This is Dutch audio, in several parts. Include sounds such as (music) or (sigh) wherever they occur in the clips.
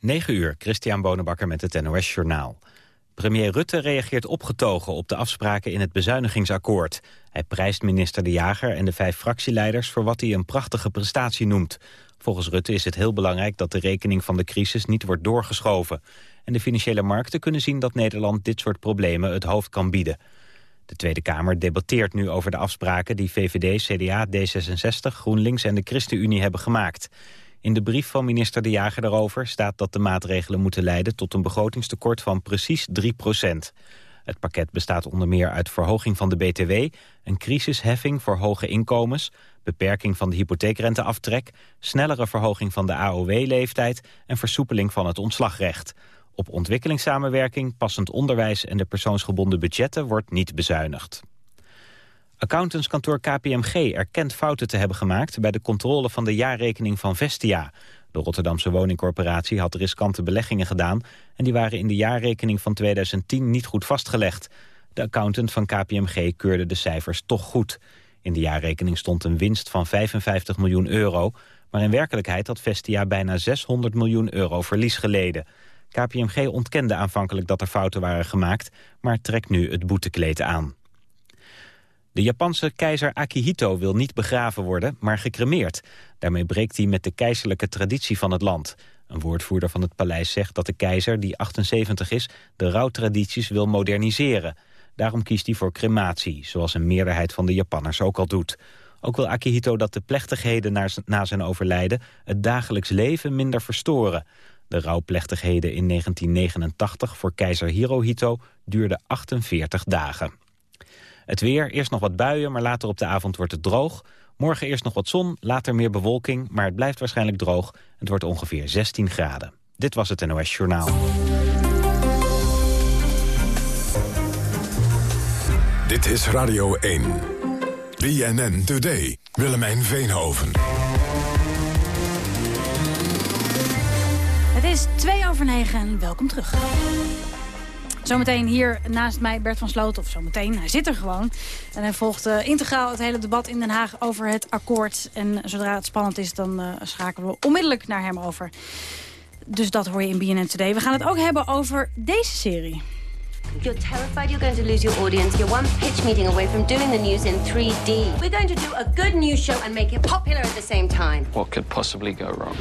9 uur, Christian Bonenbakker met het NOS Journaal. Premier Rutte reageert opgetogen op de afspraken in het bezuinigingsakkoord. Hij prijst minister De Jager en de vijf fractieleiders... voor wat hij een prachtige prestatie noemt. Volgens Rutte is het heel belangrijk dat de rekening van de crisis niet wordt doorgeschoven. En de financiële markten kunnen zien dat Nederland dit soort problemen het hoofd kan bieden. De Tweede Kamer debatteert nu over de afspraken die VVD, CDA, D66, GroenLinks en de ChristenUnie hebben gemaakt. In de brief van minister De Jager daarover staat dat de maatregelen moeten leiden tot een begrotingstekort van precies 3 procent. Het pakket bestaat onder meer uit verhoging van de BTW, een crisisheffing voor hoge inkomens, beperking van de hypotheekrenteaftrek, snellere verhoging van de AOW-leeftijd en versoepeling van het ontslagrecht. Op ontwikkelingssamenwerking, passend onderwijs en de persoonsgebonden budgetten wordt niet bezuinigd. Accountantskantoor KPMG erkent fouten te hebben gemaakt... bij de controle van de jaarrekening van Vestia. De Rotterdamse woningcorporatie had riskante beleggingen gedaan... en die waren in de jaarrekening van 2010 niet goed vastgelegd. De accountant van KPMG keurde de cijfers toch goed. In de jaarrekening stond een winst van 55 miljoen euro... maar in werkelijkheid had Vestia bijna 600 miljoen euro verlies geleden... KPMG ontkende aanvankelijk dat er fouten waren gemaakt... maar trekt nu het boetekleed aan. De Japanse keizer Akihito wil niet begraven worden, maar gecremeerd. Daarmee breekt hij met de keizerlijke traditie van het land. Een woordvoerder van het paleis zegt dat de keizer, die 78 is... de rouwtradities wil moderniseren. Daarom kiest hij voor crematie, zoals een meerderheid van de Japanners ook al doet. Ook wil Akihito dat de plechtigheden na zijn overlijden... het dagelijks leven minder verstoren. De rouwplechtigheden in 1989 voor keizer Hirohito duurden 48 dagen. Het weer, eerst nog wat buien, maar later op de avond wordt het droog. Morgen eerst nog wat zon, later meer bewolking, maar het blijft waarschijnlijk droog. Het wordt ongeveer 16 graden. Dit was het NOS Journaal. Dit is Radio 1. BNN Today. Willemijn Veenhoven. Het is 2 over 9 en welkom terug. Zometeen hier naast mij Bert van Sloot, of zometeen, hij zit er gewoon. En hij volgt uh, integraal het hele debat in Den Haag over het akkoord. En zodra het spannend is, dan uh, schakelen we onmiddellijk naar hem over. Dus dat hoor je in BNN Today. We gaan het ook hebben over deze serie. You're terrified you're going to lose your audience. You're one pitch meeting away from doing the news in 3D. We're going to do a good news show and make it popular at the same time. What could possibly go wrong?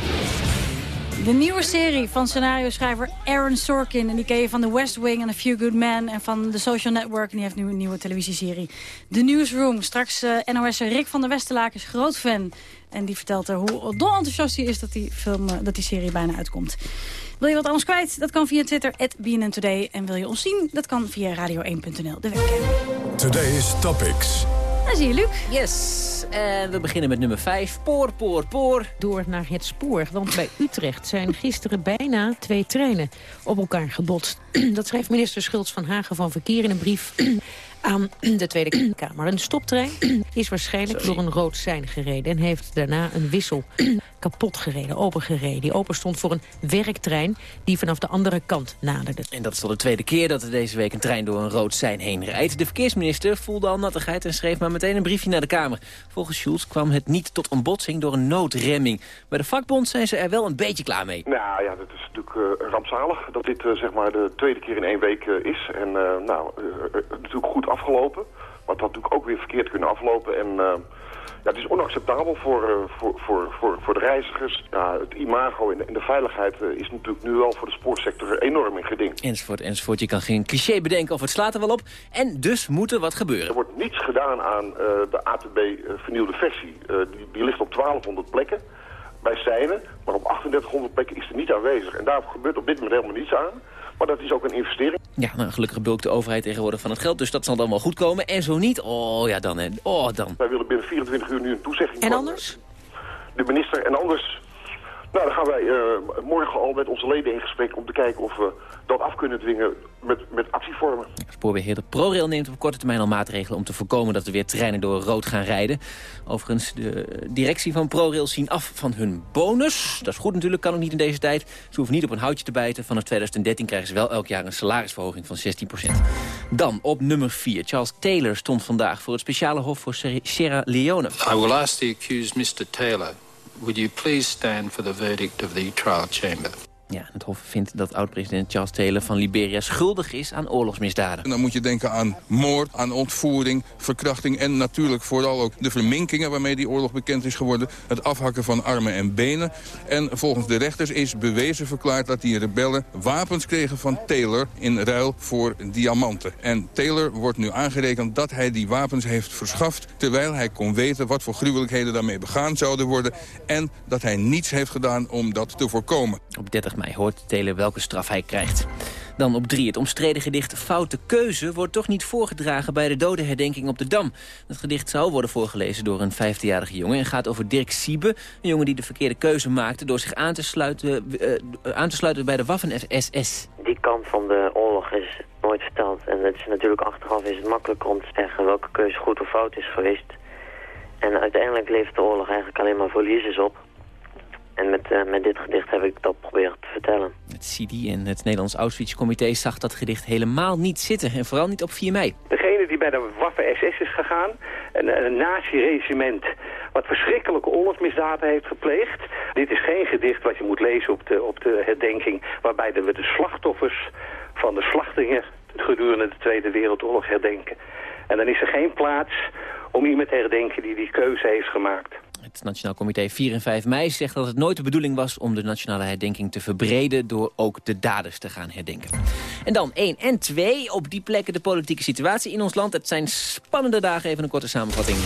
De nieuwe serie van scenario-schrijver Aaron Sorkin. En die ken je van The West Wing en A Few Good Men en van The Social Network. En die heeft nu een nieuwe televisieserie. The Newsroom. Straks eh, NOS'er Rick van der Westerlaak is groot fan. En die vertelt er hoe dol enthousiast hij is dat die, film, uh, dat die serie bijna uitkomt. Wil je wat anders kwijt? Dat kan via Twitter, BNN Today. En wil je ons zien? Dat kan via radio1.nl, de webcam. Today's Topics. Daar zie je, Luc. Yes. En we beginnen met nummer 5. Poor, poor, poor. Door naar het spoor. Want bij Utrecht zijn gisteren bijna twee treinen op elkaar gebotst. (clears throat) Dat schrijft minister Schultz van Hagen van Verkeer in een brief aan (clears throat) de Tweede Kamer. Een stoptrein is waarschijnlijk door een rood sein gereden... en heeft daarna een wissel (clears throat) kapot gereden, opengereden. Die open stond voor een werktrein die vanaf de andere kant naderde. En dat is al de tweede keer dat er deze week een trein door een rood sein heen rijdt. De verkeersminister voelde al nattigheid en schreef maar meteen een briefje naar de Kamer. Volgens Schulz kwam het niet tot een botsing door een noodremming. Bij de vakbond zijn ze er wel een beetje klaar mee. Nou ja, dat is natuurlijk uh, rampzalig dat dit uh, zeg maar de tweede keer in één week uh, is. En nou, natuurlijk goed afgelopen. Maar het had natuurlijk ook weer verkeerd kunnen aflopen. En ja, het is onacceptabel voor, uh, voor, voor, voor, voor de reizigers. Ja, het imago en de, en de veiligheid uh, is natuurlijk nu wel voor de sportsector enorm in geding. Enzovoort, enzovoort. Je kan geen cliché bedenken of het slaat er wel op. En dus moet er wat gebeuren. Er wordt niets gedaan aan de ATB vernieuwde versie. die, die ligt op 1200 plekken bij Seinen. Maar op 3800 plekken is er niet aanwezig. En daar gebeurt op dit moment helemaal niets aan. Maar dat is ook een investering. Ja, nou, gelukkig bulkt de overheid tegenwoordig van het geld. Dus dat zal dan wel goed komen. En zo niet, oh ja dan. Hè. Oh, dan. Wij willen binnen 24 uur nu een toezegging. En anders? De minister en anders nou, dan gaan wij uh, morgen al met onze leden in gesprek om te kijken of we dat af kunnen dwingen met, met actievormen. Spoorbeheerder ProRail neemt op korte termijn al maatregelen om te voorkomen dat er weer treinen door rood gaan rijden. Overigens, de directie van ProRail zien af van hun bonus. Dat is goed natuurlijk, kan ook niet in deze tijd. Ze hoeven niet op een houtje te bijten. Vanaf 2013 krijgen ze wel elk jaar een salarisverhoging van 16%. Dan op nummer 4. Charles Taylor stond vandaag voor het speciale hof voor Sierra Leone. I will ask the accused Mr. Taylor Would you please stand for the verdict of the trial chamber? Ja, het Hof vindt dat oud-president Charles Taylor van Liberia schuldig is aan oorlogsmisdaden. En dan moet je denken aan moord, aan ontvoering, verkrachting... en natuurlijk vooral ook de verminkingen waarmee die oorlog bekend is geworden. Het afhakken van armen en benen. En volgens de rechters is bewezen verklaard dat die rebellen wapens kregen van Taylor... in ruil voor diamanten. En Taylor wordt nu aangerekend dat hij die wapens heeft verschaft... terwijl hij kon weten wat voor gruwelijkheden daarmee begaan zouden worden... en dat hij niets heeft gedaan om dat te voorkomen. Op 30 mei hoort Taylor welke straf hij krijgt. Dan op 3. Het omstreden gedicht Foute Keuze wordt toch niet voorgedragen bij de dodenherdenking op de Dam. Het gedicht zou worden voorgelezen door een 15-jarige jongen en gaat over Dirk Siebe. Een jongen die de verkeerde keuze maakte door zich aan te sluiten, uh, aan te sluiten bij de Waffen-SS. Die kant van de oorlog is nooit verteld. En is natuurlijk achteraf is het makkelijk om te zeggen welke keuze goed of fout is geweest. En uiteindelijk levert de oorlog eigenlijk alleen maar verliezers op. En met, uh, met dit gedicht heb ik dat proberen te vertellen. Het CIDI en het Nederlands Auschwitz-comité zag dat gedicht helemaal niet zitten. En vooral niet op 4 mei. Degene die bij de Waffen-SS is gegaan, een, een nazi-regiment... wat verschrikkelijke oorlogsmisdaden heeft gepleegd. Dit is geen gedicht wat je moet lezen op de, op de herdenking... waarbij we de slachtoffers van de slachtingen gedurende de Tweede Wereldoorlog herdenken. En dan is er geen plaats om iemand te herdenken die die keuze heeft gemaakt. Het Nationaal Comité 4 en 5 mei zegt dat het nooit de bedoeling was... om de nationale herdenking te verbreden door ook de daders te gaan herdenken. En dan 1 en 2. Op die plekken de politieke situatie in ons land. Het zijn spannende dagen. Even een korte samenvatting.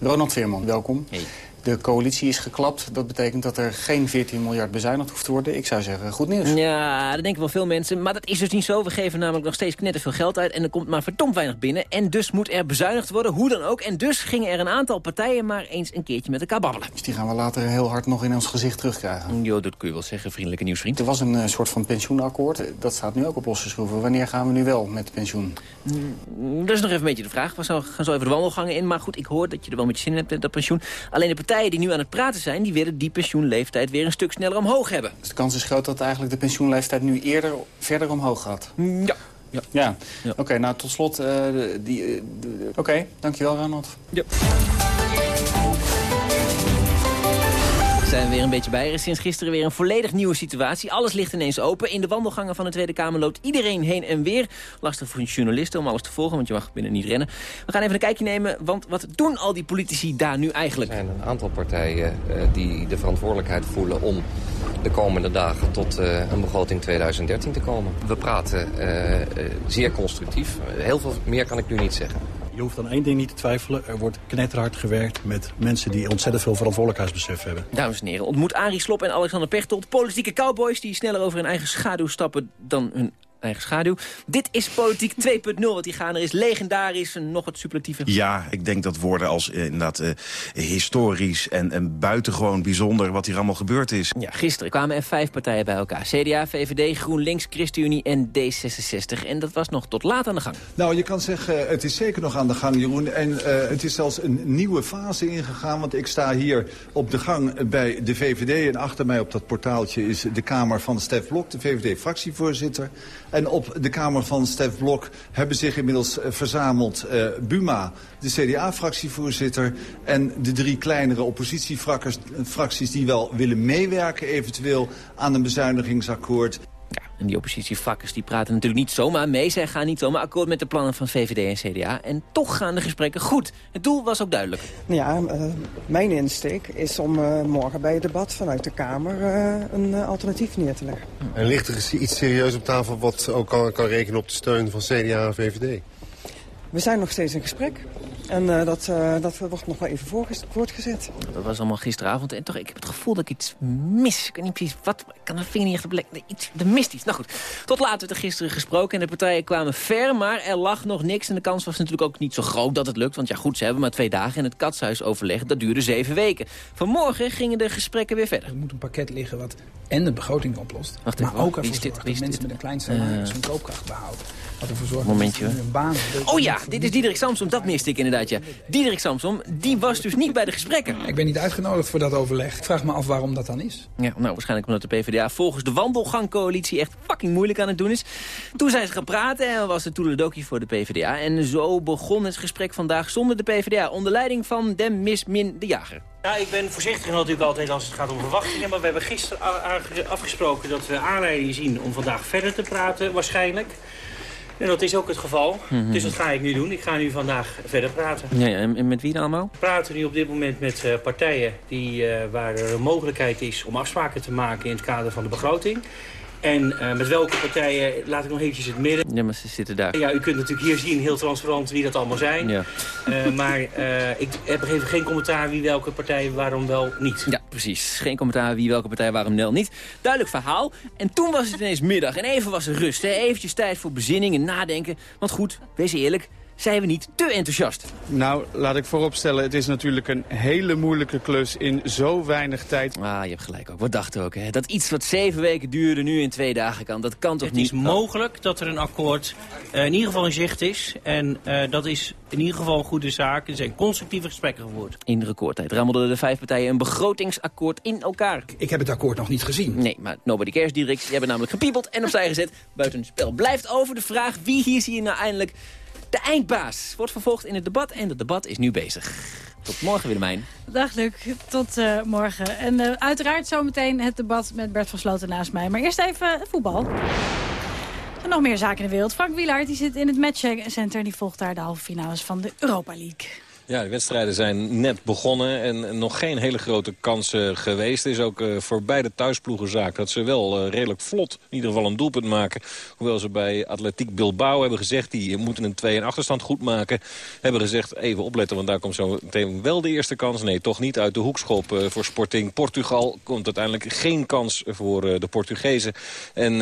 Ronald Veerman, welkom. Hey. De coalitie is geklapt. Dat betekent dat er geen 14 miljard bezuinigd hoeft te worden. Ik zou zeggen, goed nieuws. Ja, dat denken wel veel mensen. Maar dat is dus niet zo. We geven namelijk nog steeds knetterveel geld uit... en er komt maar verdomd weinig binnen. En dus moet er bezuinigd worden, hoe dan ook. En dus gingen er een aantal partijen maar eens een keertje met elkaar babbelen. Dus die gaan we later heel hard nog in ons gezicht terugkrijgen. Jo, dat kun je wel zeggen, vriendelijke nieuwsvriend. Er was een uh, soort van pensioenakkoord. Dat staat nu ook op losse schroeven. Wanneer gaan we nu wel met pensioen? Mm, dat is nog even een beetje de vraag. We gaan zo even de wandelgangen in. Maar goed, ik hoor dat je er wel met je zin in hebt, in dat pensioen. Alleen de partijen die nu aan het praten zijn... die willen die pensioenleeftijd weer een stuk sneller omhoog hebben. Dus de kans is groot dat eigenlijk de pensioenleeftijd nu eerder verder omhoog gaat? Ja. Ja. ja. ja. Oké, nou tot slot, uh, die... Uh, Oké, okay, dankjewel Ronald. Ja. Een beetje bij. Er is sinds gisteren weer een volledig nieuwe situatie. Alles ligt ineens open. In de wandelgangen van de Tweede Kamer loopt iedereen heen en weer. Lastig voor journalisten om alles te volgen, want je mag binnen niet rennen. We gaan even een kijkje nemen, want wat doen al die politici daar nu eigenlijk? Er zijn een aantal partijen uh, die de verantwoordelijkheid voelen om de komende dagen tot uh, een begroting 2013 te komen. We praten uh, zeer constructief. Heel veel meer kan ik nu niet zeggen. Je hoeft aan één ding niet te twijfelen. Er wordt knetterhard gewerkt met mensen die ontzettend veel verantwoordelijkheidsbesef hebben. Dames en heren, ontmoet Arie Slop en Alexander Pechtold. Politieke cowboys die sneller over hun eigen schaduw stappen dan hun eigen schaduw. Dit is Politiek (laughs) 2.0, wat die gaan. Er is legendarisch en nog wat superlatieve. Ja, ik denk dat woorden als eh, inderdaad uh, historisch en, en buitengewoon bijzonder wat hier allemaal gebeurd is. Ja, gisteren kwamen er vijf partijen bij elkaar. CDA, VVD, GroenLinks, ChristenUnie en D66. En dat was nog tot laat aan de gang. Nou, je kan zeggen, het is zeker nog aan de gang, Jeroen. En uh, het is zelfs een nieuwe fase ingegaan. Want ik sta hier op de gang bij de VVD. En achter mij op dat portaaltje is de Kamer van Stef Blok, de VVD-fractievoorzitter. En op de Kamer van Stef Blok hebben zich inmiddels uh, verzameld uh, Buma, de CDA-fractievoorzitter... en de drie kleinere oppositiefracties die wel willen meewerken eventueel aan een bezuinigingsakkoord. Ja, en die oppositievakkers die praten natuurlijk niet zomaar mee. Zij gaan niet zomaar akkoord met de plannen van VVD en CDA. En toch gaan de gesprekken goed. Het doel was ook duidelijk. Ja, uh, mijn insteek is om uh, morgen bij het debat vanuit de Kamer uh, een alternatief neer te leggen. En ligt er iets serieus op tafel wat ook kan, kan rekenen op de steun van CDA en VVD? We zijn nog steeds in gesprek. En uh, dat, uh, dat wordt nog wel even voortgezet. Dat was allemaal gisteravond. En toch, ik heb het gevoel dat ik iets mis. Ik weet niet precies wat. Ik kan mijn vinger niet echt op nee, iets, Er mist iets. Nou goed, tot laat werd er gisteren gesproken. En de partijen kwamen ver, maar er lag nog niks. En de kans was natuurlijk ook niet zo groot dat het lukt. Want ja goed, ze hebben maar twee dagen. En het katshuisoverleg, dat duurde zeven weken. Vanmorgen gingen de gesprekken weer verder. Er moet een pakket liggen wat en de begroting oplost. Wacht maar even, ook ervoor zorgt dat mensen met een klein salaris hun koopkracht behouden. Wat ervoor zorgt Momentje. dat ze hun baan... Oh ja, dit is Diederik Samsom. Dat miste ik inderdaad, ja. Diederik Samsom, die was dus niet bij de gesprekken. Ik ben niet uitgenodigd voor dat overleg. Ik vraag me af waarom dat dan is. Ja, nou, waarschijnlijk omdat de PvdA volgens de wandelgangcoalitie echt fucking moeilijk aan het doen is. Toen zijn ze gaan praten en was het toeledokie voor de PvdA. En zo begon het gesprek vandaag zonder de PvdA, onder leiding van Dem Mismin de Jager. Ja, ik ben voorzichtig natuurlijk altijd als het gaat om verwachtingen. Maar we hebben gisteren afgesproken dat we aanleiding zien om vandaag verder te praten, waarschijnlijk. En dat is ook het geval. Mhm. Dus dat ga ik nu doen. Ik ga nu vandaag verder praten. Ja, ja. En met wie allemaal? We praten nu op dit moment met uh, partijen die, uh, waar er een mogelijkheid is om afspraken te maken in het kader van de begroting. En uh, met welke partijen, laat ik nog eventjes het midden. Ja, maar ze zitten daar. Ja, u kunt natuurlijk hier zien, heel transparant, wie dat allemaal zijn. Ja. Uh, maar uh, ik heb even geen commentaar wie welke partij waarom wel niet. Ja, precies. Geen commentaar wie welke partij waarom wel niet. Duidelijk verhaal. En toen was het ineens middag en even was er rust. Hè? Eventjes tijd voor bezinning en nadenken. Want goed, wees eerlijk, zijn we niet te enthousiast? Nou, laat ik vooropstellen, het is natuurlijk een hele moeilijke klus in zo weinig tijd. Ah, je hebt gelijk ook. Wat dachten we ook, hè? Dat iets wat zeven weken duurde nu in twee dagen kan, dat kan toch het niet? Het is mogelijk dat er een akkoord uh, in ieder geval in zicht is. En uh, dat is in ieder geval een goede zaak. Er zijn constructieve gesprekken gevoerd. In recordtijd rammelden de vijf partijen een begrotingsakkoord in elkaar. Ik heb het akkoord nog niet gezien. Nee, maar nobody cares, Diederik. Die hebben namelijk gepiepeld en opzij gezet. Buiten het spel blijft over de vraag wie hier zie je nou eindelijk de eindbaas wordt vervolgd in het debat en het debat is nu bezig. Tot morgen, Willemijn. Dag, Luc. Tot uh, morgen. En uh, uiteraard zometeen het debat met Bert van Sloten naast mij. Maar eerst even voetbal. Zijn nog meer zaken in de wereld. Frank Wielaert die zit in het matchcenter en die volgt daar de halve finales van de Europa League. Ja, de wedstrijden zijn net begonnen en nog geen hele grote kansen geweest. Het is ook uh, voor beide thuisploegen zaak dat ze wel uh, redelijk vlot in ieder geval een doelpunt maken. Hoewel ze bij Atletiek Bilbao hebben gezegd, die moeten een 2 achterstand goed maken. Hebben gezegd, even opletten, want daar komt zo meteen wel de eerste kans. Nee, toch niet uit de hoekschop uh, voor Sporting. Portugal komt uiteindelijk geen kans voor de Portugezen. En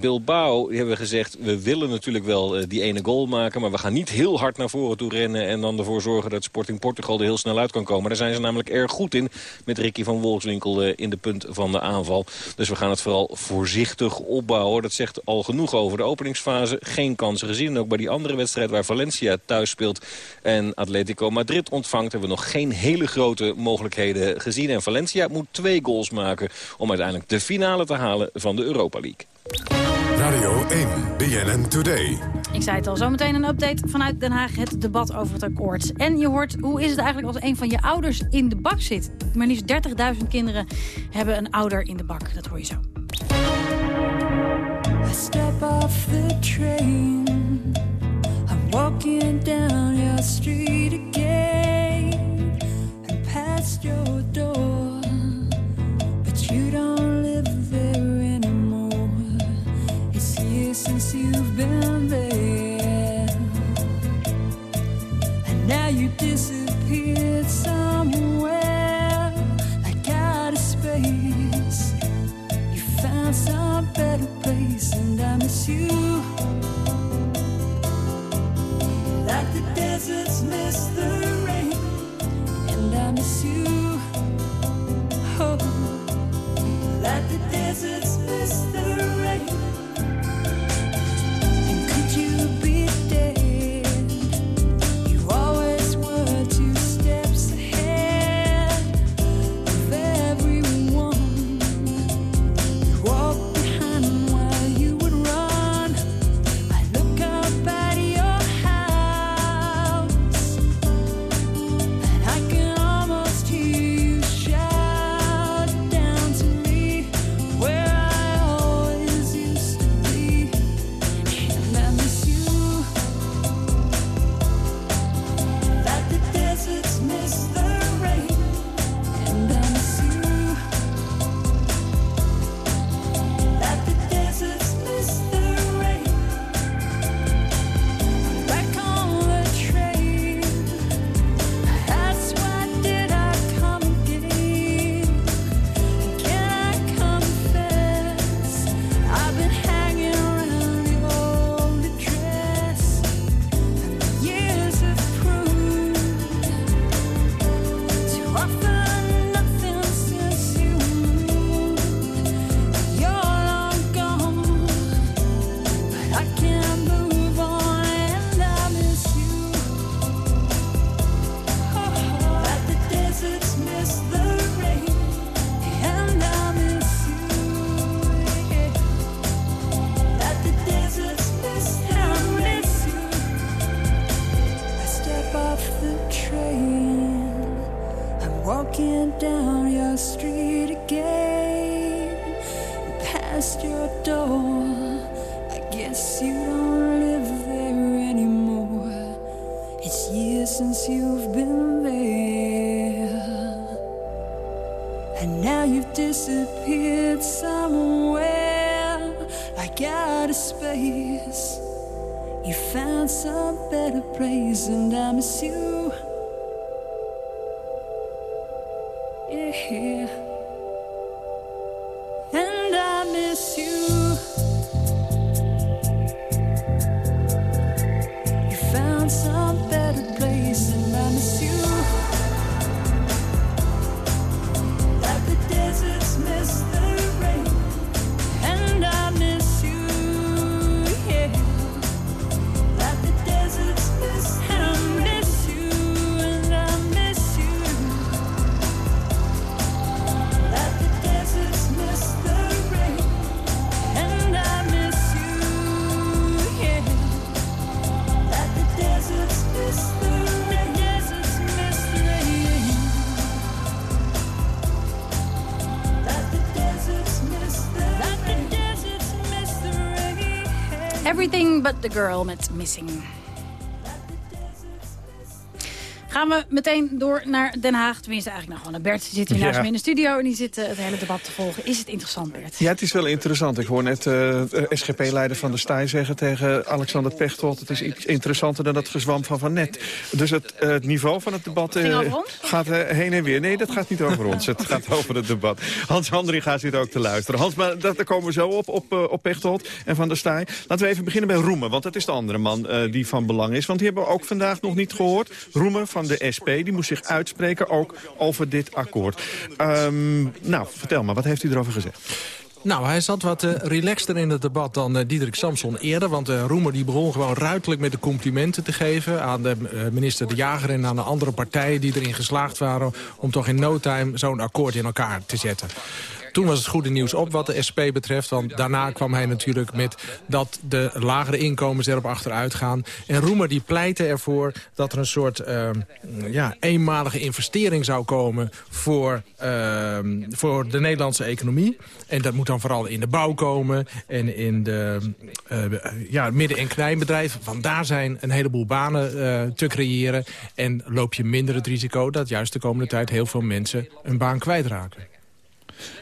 Bilbao, die hebben gezegd, we willen natuurlijk wel die ene goal maken. Maar we gaan niet heel hard naar voren toe rennen en dan ervoor zorgen dat Sporting Portugal er heel snel uit kan komen. Daar zijn ze namelijk erg goed in met Ricky van Wolfswinkel uh, in de punt van de aanval. Dus we gaan het vooral voorzichtig opbouwen. Dat zegt al genoeg over de openingsfase. Geen kansen gezien. En ook bij die andere wedstrijd waar Valencia thuis speelt en Atletico Madrid ontvangt... hebben we nog geen hele grote mogelijkheden gezien. En Valencia moet twee goals maken om uiteindelijk de finale te halen van de Europa League. Radio 1, BNN Today. Ik zei het al, zometeen een update vanuit Den Haag, het debat over het akkoord. En je hoort, hoe is het eigenlijk als een van je ouders in de bak zit? Maar liefst 30.000 kinderen hebben een ouder in de bak. Dat hoor je zo. I step off the train I'm walking down your street again And past your door since you've been there. And now you disappeared somewhere, like out of space. You found some better place, and I miss you. Walking down your street again, past your door. I guess you don't live there anymore. It's years since you've been there. And now you've disappeared somewhere like out of space. You found some better place, and I miss you. here. The girl that's Missing. We meteen door naar Den Haag. Tenminste, eigenlijk nou gewoon naar Bert. Die zit hier Ja. naast me in de studio en die zit eh, het hele debat te volgen. Is het interessant, Bert? Ja, het is wel interessant. Ik hoor net eh, SGP-leider Van der Staaij zeggen tegen Alexander Pechtold... het is iets interessanter dan dat gezwam van Van Net. Dus het, eh, het niveau van het debat gaat heen en weer. Nee, dat gaat niet over ons. Het gaat over het debat. Hans Handringa zit ook te luisteren. Hans, maar dat, daar komen we zo op, op, op Pechtold en Van der Staaij. Laten we even beginnen bij Roemen, want dat is de andere man die van belang is. Want die hebben we ook vandaag nog niet gehoord. Roemen van de SP, die moest zich uitspreken ook over dit akkoord. Ehm, nou, vertel maar, wat heeft u erover gezegd? Nou, hij zat wat eh, relaxter in het debat dan eh, Diederik Samson eerder. Want eh, Roemer die begon gewoon ruidelijk met de complimenten te geven... aan de minister De Jager en aan de andere partijen die erin geslaagd waren... om toch in no time zo'n akkoord in elkaar te zetten. Toen was het goede nieuws op wat de SP betreft. Want daarna kwam hij natuurlijk met dat de lagere inkomens erop achteruit gaan. En Roemer die pleitte ervoor dat er een soort eh, ja, eenmalige investering zou komen voor, eh, voor de Nederlandse economie. En dat moet dan vooral in de bouw komen en in de eh, ja, midden- en kleinbedrijven. Want daar zijn een heleboel banen eh, te creëren. En loop je minder het risico dat juist de komende tijd heel veel mensen een baan kwijtraken.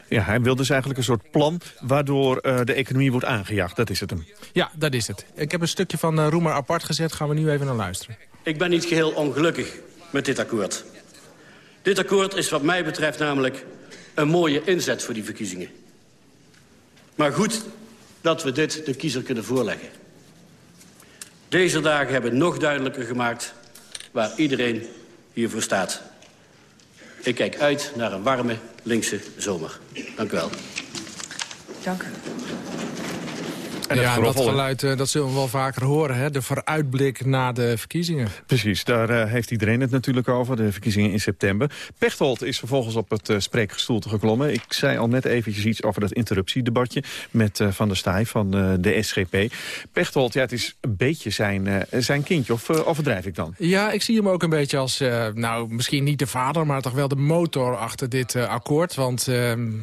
Ja, hij wil dus eigenlijk een soort plan waardoor eh, de economie wordt aangejaagd. Dat is het hem. Ja, dat is het. Ik heb een stukje van eh, Roemer apart gezet. Gaan we nu even naar luisteren. Ik ben niet geheel ongelukkig met dit akkoord. Dit akkoord is wat mij betreft namelijk een mooie inzet voor die verkiezingen. Maar goed dat we dit de kiezer kunnen voorleggen. Deze dagen hebben nog duidelijker gemaakt waar iedereen hiervoor staat. Ik kijk uit naar een warme linkse zomer. Dank u wel. Dank u. En ja, dat geluid eh, dat zullen we wel vaker horen. Hè? De vooruitblik naar de verkiezingen. Precies, daar eh, heeft iedereen het natuurlijk over, de verkiezingen in september. Pechtold is vervolgens op het uh, spreekgestoelte geklommen. Ik zei al net eventjes iets over dat interruptiedebatje met Van der Staaij van de SGP. Pechtold, ja, het is een beetje zijn, zijn kindje, of overdrijf ik dan? Ja, ik zie hem ook een beetje als, nou, misschien niet de vader... maar toch wel de motor achter dit akkoord. Want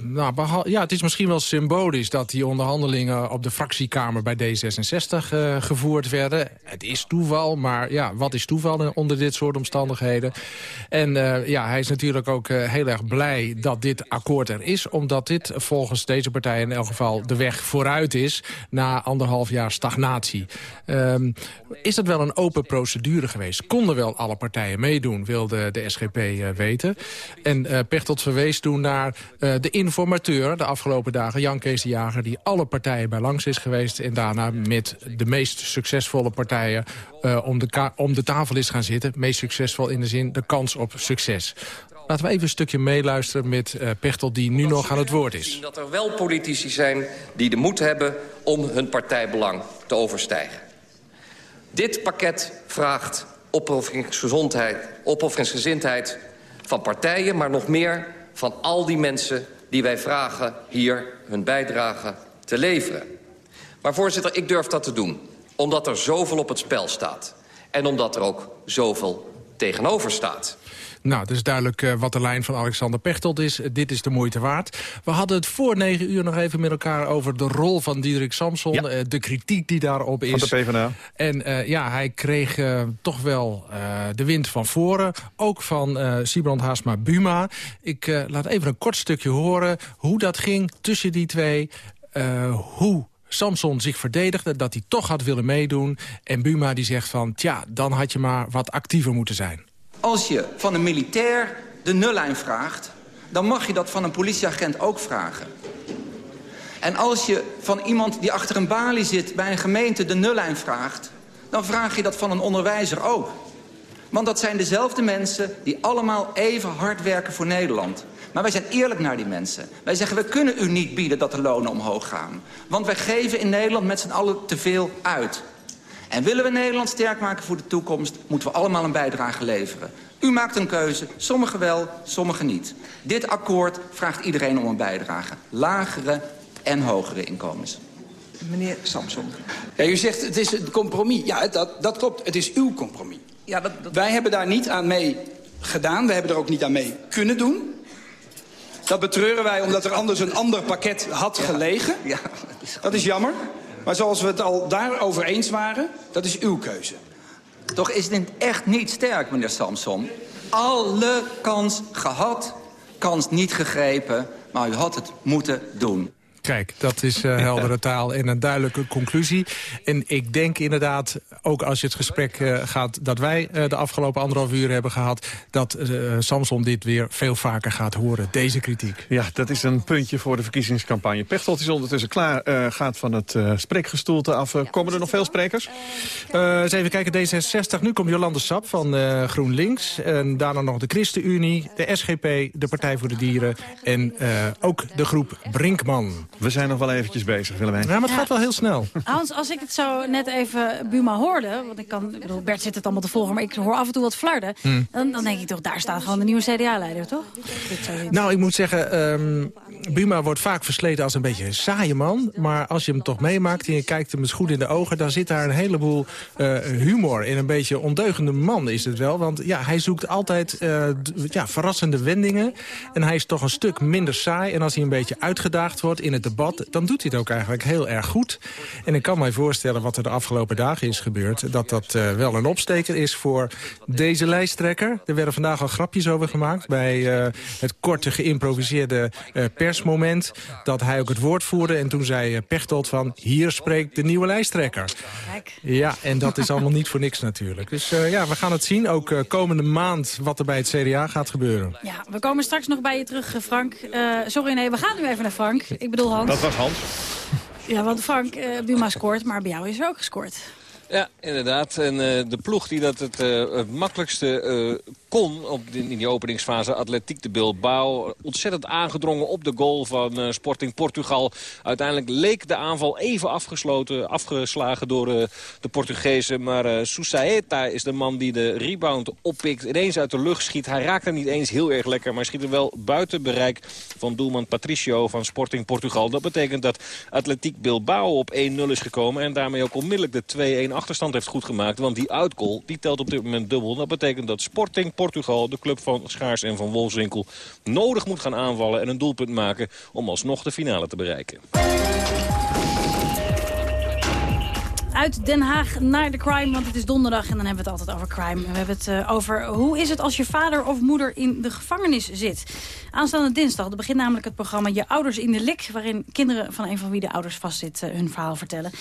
nou, ja, het is misschien wel symbolisch dat die onderhandelingen op de fractie Kamer bij D66 uh, gevoerd werden. Het is toeval, maar ja, wat is toeval onder dit soort omstandigheden? En uh, ja, hij is natuurlijk ook uh, heel erg blij dat dit akkoord er is... omdat dit volgens deze partij in elk geval de weg vooruit is... na anderhalf jaar stagnatie. Um, is dat wel een open procedure geweest? Konden wel alle partijen meedoen, wilde de SGP weten. En Pechtold verwees toen naar de informateur de afgelopen dagen... Jan Kees de Jager, die alle partijen bij langs is geweest en daarna met de meest succesvolle partijen uh, om, de om de tafel is gaan zitten. Meest succesvol in de zin de kans op succes. Laten we even een stukje meeluisteren met uh, Pechtel die nu nog aan het woord is. Dat er wel politici zijn die de moed hebben om hun partijbelang te overstijgen. Dit pakket vraagt opofferingsgezondheid, opofferingsgezindheid van partijen... maar nog meer van al die mensen die wij vragen hier hun bijdrage te leveren. Maar voorzitter, ik durf dat te doen. Omdat er zoveel op het spel staat. En omdat er ook zoveel tegenover staat. Nou, het is duidelijk eh, wat de lijn van Alexander Pechtold is. Dit is de moeite waard. We hadden het voor negen uur nog even met elkaar over de rol van Diederik Samson. eh, de kritiek die daarop is. Van de PvdA. En eh, ja, hij kreeg toch wel eh, de wind van voren. Ook van eh Sibrand Haasma Buma. Ik eh, laat even een kort stukje horen hoe dat ging tussen die twee. Eh, hoe Samson zich verdedigde, dat hij toch had willen meedoen. En Buma die zegt van, tja, dan had je maar wat actiever moeten zijn. Als je van een militair de nullijn vraagt... dan mag je dat van een politieagent ook vragen. En als je van iemand die achter een balie zit bij een gemeente de nullijn vraagt... dan vraag je dat van een onderwijzer ook. Want dat zijn dezelfde mensen die allemaal even hard werken voor Nederland. Maar wij zijn eerlijk naar die mensen. Wij zeggen, we kunnen u niet bieden dat de lonen omhoog gaan. Want wij geven in Nederland met z'n allen te veel uit. En willen we Nederland sterk maken voor de toekomst... moeten we allemaal een bijdrage leveren. U maakt een keuze, sommigen wel, sommigen niet. Dit akkoord vraagt iedereen om een bijdrage. Lagere en hogere inkomens. Meneer Samson. Ja, u zegt het is een compromis. Ja, dat, dat klopt. Het is uw compromis. Ja, dat, Wij hebben daar niet aan mee gedaan. We hebben er ook niet aan mee kunnen doen. Dat betreuren wij omdat er anders een ander pakket had gelegen. Ja, dat is jammer. Maar zoals we het al daarover eens waren, dat is uw keuze. Toch is dit echt niet sterk, meneer Samson. Alle kans gehad, kans niet gegrepen, maar u had het moeten doen. Kijk, dat is eh, (laughs) heldere taal en een duidelijke conclusie. En ik denk inderdaad, ook als je het gesprek eh, gaat... dat wij eh, de afgelopen anderhalf uur hebben gehad... dat Samson dit weer veel vaker gaat horen, deze kritiek. Ja, dat is een puntje voor de verkiezingscampagne. Pechtold is ondertussen klaar, gaat van het spreekgestoelte af. Komen er nog veel sprekers? Eens even kijken, D66. Nu komt Jolande Sap van GroenLinks. En daarna nog de ChristenUnie, de SGP, de Partij voor de Dieren... en ook de groep Brinkman. We zijn nog wel eventjes bezig, Willemijn. Ja, maar het gaat wel heel snel. (laughs) Hans, als ik het zo net even Buma hoorde... want ik kan, ik bedoel, Bert zit het allemaal te volgen... maar ik hoor af en toe wat flarden... Hmm. Dan, dan denk ik toch, daar staat gewoon de nieuwe CDA-leider, toch? Nou, ik moet zeggen, ehm, Buma wordt vaak versleten als een beetje een saaie man. Maar als je hem toch meemaakt en je kijkt hem eens goed in de ogen... dan zit daar een heleboel eh, humor in. Een beetje ondeugende man is het wel. Want ja, hij zoekt altijd eh, ja, verrassende wendingen. En hij is toch een stuk minder saai. En als hij een beetje uitgedaagd wordt in het debat... dan doet hij het ook eigenlijk heel erg goed. En ik kan mij voorstellen wat er de afgelopen dagen is gebeurd... dat dat eh, wel een opsteker is voor deze lijsttrekker. Er werden vandaag al grapjes over gemaakt... bij eh, het korte geïmproviseerde eh, persmoment... dat hij ook het woord voerde. En toen zei Pechtold van... hier spreekt de nieuwe lijsttrekker. Ja, en dat is allemaal niet voor niks natuurlijk. Dus ja, we gaan het zien. Ook komende maand wat er bij het CDA gaat gebeuren. Ja, we komen straks nog bij je terug, Frank. Sorry, nee, we gaan nu even naar Frank. Ik bedoel Hans. Dat was Hans. Ja, want Frank, eh, Buma scoort, maar bij jou is er ook gescoord. Ja, inderdaad. En eh, de ploeg die dat het, eh, het makkelijkste eh, kon op in die openingsfase, Atletiek de Bilbao, ontzettend aangedrongen op de goal van eh, Sporting Portugal. Uiteindelijk leek de aanval even afgesloten, afgeslagen door eh, de Portugezen. Maar eh Sousaeta is de man die de rebound oppikt, ineens uit de lucht schiet. Hij raakt er niet eens heel erg lekker, maar schiet er wel buiten bereik van doelman Patricio van Sporting Portugal. Dat betekent dat Atletiek Bilbao op 1-0 is gekomen en daarmee ook onmiddellijk de 2-1 achterstand heeft goed gemaakt. Want die uitgoal die telt op dit moment dubbel. Dat betekent dat Sporting Portugal, de club van Schaars en van Wolfswinkel... nodig moet gaan aanvallen en een doelpunt maken om alsnog de finale te bereiken. Uit Den Haag naar de crime, want het is donderdag en dan hebben we het altijd over crime. We hebben het eh, over hoe is het als je vader of moeder in de gevangenis zit. Aanstaande dinsdag begint namelijk het programma Je Ouders in de Lik... waarin kinderen van een van wie de ouders vastzitten hun verhaal vertellen.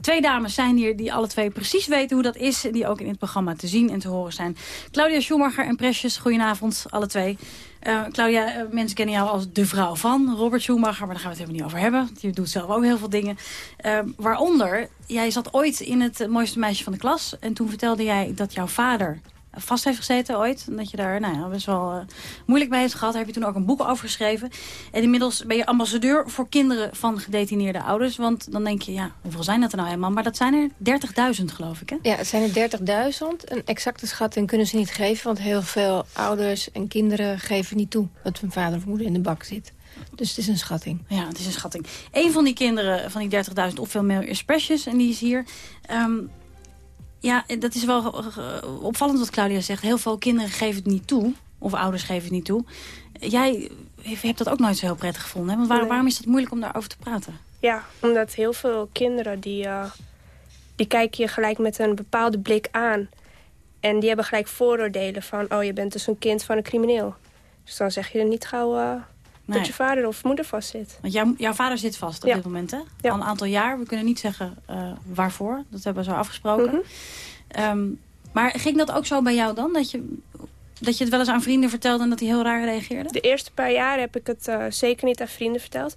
Twee dames zijn hier die alle twee precies weten hoe dat is... die ook in het programma te zien en te horen zijn. Claudia Schumacher en Precious, goedenavond, alle twee. Eh, Claudia, eh, mensen kennen jou als de vrouw van Robert Schumacher... maar daar gaan we het helemaal niet over hebben. Je doet zelf ook heel veel dingen. Eh, waaronder, jij zat ooit in het mooiste meisje van de klas... en toen vertelde jij dat jouw vader vast heeft gezeten ooit. En dat je daar nou ja, best wel eh, moeilijk bij heeft gehad. Daar heb je toen ook een boek over geschreven. En inmiddels ben je ambassadeur voor kinderen van gedetineerde ouders. Want dan denk je, ja, hoeveel zijn dat er nou helemaal? Maar dat zijn er 30.000 geloof ik, hè? Ja, het zijn er 30.000. Een exacte schatting kunnen ze niet geven... want heel veel ouders en kinderen geven niet toe... dat hun vader of moeder in de bak zit. Dus het is een schatting. Ja, het is een schatting. Eén van die kinderen, van die 30.000 of veel meer, is Precious. En die is hier. Ehm, ja, dat is wel eh, opvallend wat Claudia zegt. Heel veel kinderen geven het niet toe. Of ouders geven het niet toe. Jij hebt dat ook nooit zo heel prettig gevonden. Hè? Want waar- Nee. waarom is het moeilijk om daarover te praten? Ja, omdat heel veel kinderen die, eh, die kijken je gelijk met een bepaalde blik aan. En die hebben gelijk vooroordelen van... oh, je bent dus een kind van een crimineel. Dus dan zeg je er niet gauw eh, Nee. dat je vader of moeder vastzit. Want jouw, jouw vader zit vast op Ja. dit moment, hè? Al een aantal jaar. We kunnen niet zeggen eh, waarvoor. Dat hebben we zo afgesproken. Mhm. Ehm, maar ging dat ook zo bij jou dan? Dat je, dat je het wel eens aan vrienden vertelde en dat die heel raar reageerden? De eerste paar jaar heb ik het eh, zeker niet aan vrienden verteld.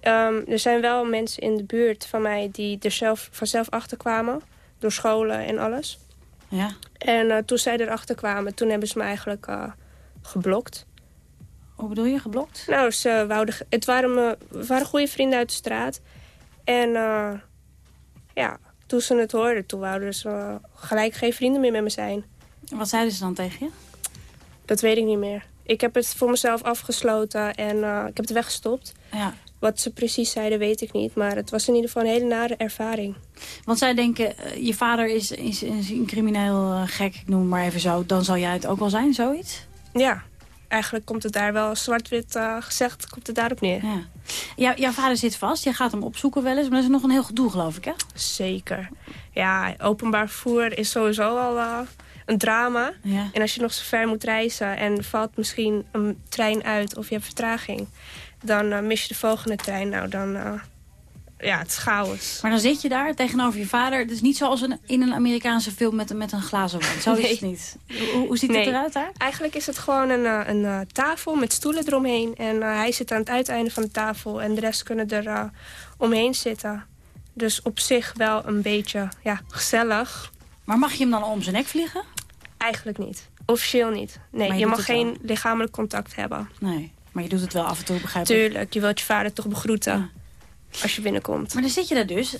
Ehm, er zijn wel mensen in de buurt van mij die er zelf, vanzelf achter kwamen. Door scholen en alles. Ja. En eh, toen zij erachter kwamen, toen hebben ze me eigenlijk geblokt. Hoe bedoel je, geblokt? Nou, ze wouden, het waren, me, waren goede vrienden uit de straat. En eh, ja, toen ze het hoorden, toen wouden ze gelijk geen vrienden meer met me zijn. Wat zeiden ze dan tegen je? Dat weet ik niet meer. Ik heb het voor mezelf afgesloten en eh, ik heb het weggestopt. Ja. Wat ze precies zeiden, weet ik niet. Maar het was in ieder geval een hele nare ervaring. Want zij denken, eh, je vader is, is, is een crimineel gek, ik noem het maar even zo. Dan zal jij het ook wel zijn, zoiets? Ja, eigenlijk komt het daar wel zwart-wit eh, gezegd, komt het daarop neer. Ja. Jou- jouw vader zit vast, jij gaat hem opzoeken wel eens. Maar dat is nog een heel gedoe, geloof ik, hè? Zeker. Ja, openbaar vervoer is sowieso al eh, een drama. Ja. En als je nog zo ver moet reizen en valt misschien een trein uit of je hebt vertraging... dan eh, mis je de volgende trein. Nou, dan... ja, het is chaos. Maar dan zit je daar tegenover je vader. Het is niet zoals een, in een Amerikaanse film met, een- met een glazen wand. Zo is het niet. Hoe, hoe ziet Nee. het eruit daar? Eigenlijk is het gewoon een, eh, een eh, tafel met stoelen eromheen. En eh, hij zit aan het uiteinde van de tafel en de rest kunnen er omheen zitten. Dus op zich wel een beetje ja, gezellig. Maar mag je hem dan om zijn nek vliegen? Eigenlijk niet. Officieel niet. Nee, Maar je mag geen wel. lichamelijk contact hebben. Nee, maar je doet het wel af en toe, begrijp ik. Tuurlijk, je wilt je vader toch begroeten als je binnenkomt. Maar dan zit je daar dus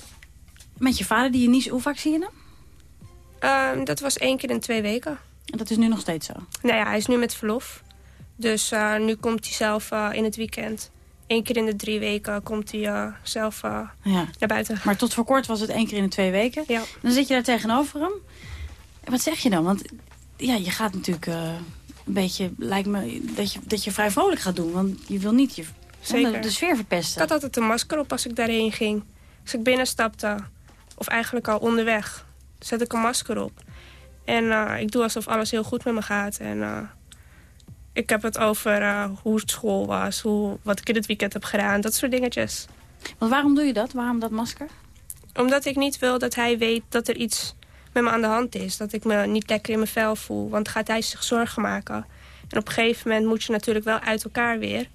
met je vader die je niet... Hoe vaak zie je hem? Dat was één keer in twee weken. En dat is nu nog steeds zo? Nou ja, hij is nu met verlof. Dus eh, nu komt hij zelf eh, in het weekend. Eén keer in de drie weken komt hij eh, zelf Ja. naar buiten. Maar tot voor kort was het één keer in de twee weken. Ja. Dan zit je daar tegenover hem. En wat zeg je dan? Want ja, je gaat natuurlijk een beetje... Lijkt me dat je, dat je vrij vrolijk gaat doen. Want je wil niet je, Zeker. de, de sfeer verpesten. Ik had altijd een masker op als ik daarheen ging. Als ik binnenstapte, of eigenlijk al onderweg, zet ik een masker op. En eh, ik doe alsof alles heel goed met me gaat. En eh, ik heb het over eh, hoe het school was, hoe, wat ik in het weekend heb gedaan, dat soort dingetjes. Want waarom doe je dat? Waarom dat masker? Omdat ik niet wil dat hij weet dat er iets met me aan de hand is. Dat ik me niet lekker in mijn vel voel. Want gaat hij zich zorgen maken. En op een gegeven moment moet je natuurlijk wel uit elkaar weer.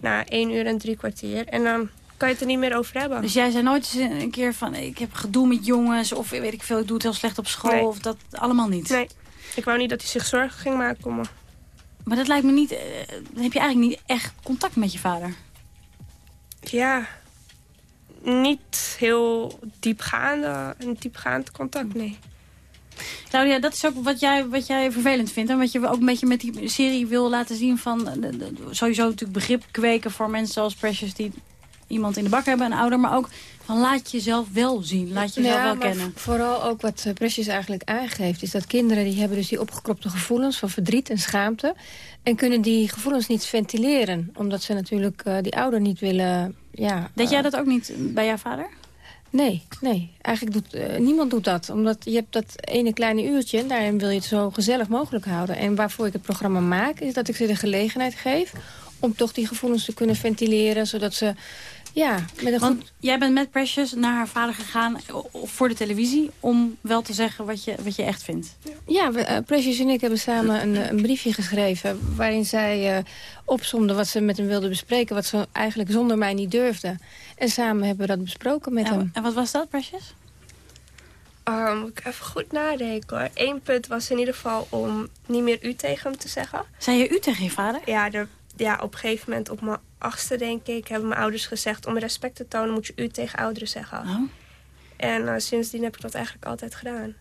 Na één uur en drie kwartier. En dan kan je het er niet meer over hebben. Dus jij zei nooit eens een keer van... ik heb gedoe met jongens of weet ik veel, ik doe het heel slecht op school. Nee. Of dat allemaal niet? Nee, ik wou niet dat hij zich zorgen ging maken om me. Maar dat lijkt me niet... eh, dan heb je eigenlijk niet echt contact met je vader. Ja, niet heel diepgaande, een diepgaand contact, nee. Claudia, dat is ook wat jij, wat jij vervelend vindt. En wat je ook een beetje met die serie wil laten zien van... eh, sowieso natuurlijk begrip kweken voor mensen zoals Precious... die iemand in de bak hebben, een ouder. Maar ook van laat jezelf wel zien. Laat jezelf Ja, wel kennen. Vooral ook wat eh, Precious eigenlijk aangeeft... is dat kinderen die hebben dus die opgekropte gevoelens van verdriet en schaamte... en kunnen die gevoelens niet ventileren. Omdat ze natuurlijk eh, die ouder niet willen... Ja, Deed eh, jij dat ook niet bij jouw vader? Nee, nee. Eigenlijk doet eh, niemand doet dat. Omdat je hebt dat ene kleine uurtje... en daarin wil je het zo gezellig mogelijk houden. En waarvoor ik het programma maak... is dat ik ze de gelegenheid geef... om toch die gevoelens te kunnen ventileren... zodat ze ja, met een Want goed... jij bent met Precious naar haar vader gegaan o- voor de televisie... om wel te zeggen wat je, wat je echt vindt. Ja, we, eh, Precious en ik hebben samen een, eh, een briefje geschreven... waarin zij eh opzomde wat ze met hem wilde bespreken... wat ze eigenlijk zonder mij niet durfde. En samen hebben we dat besproken met hem. En wat was dat, Precious? Ah, moet ik even goed nadenken hoor. Eén punt was in ieder geval om niet meer u tegen hem te zeggen. Zei je u tegen je vader? Ja, er, ja op een gegeven moment op mijn achtste denk ik... hebben mijn ouders gezegd om respect te tonen moet je u tegen ouderen zeggen. Oh. En eh, sindsdien heb ik dat eigenlijk altijd gedaan.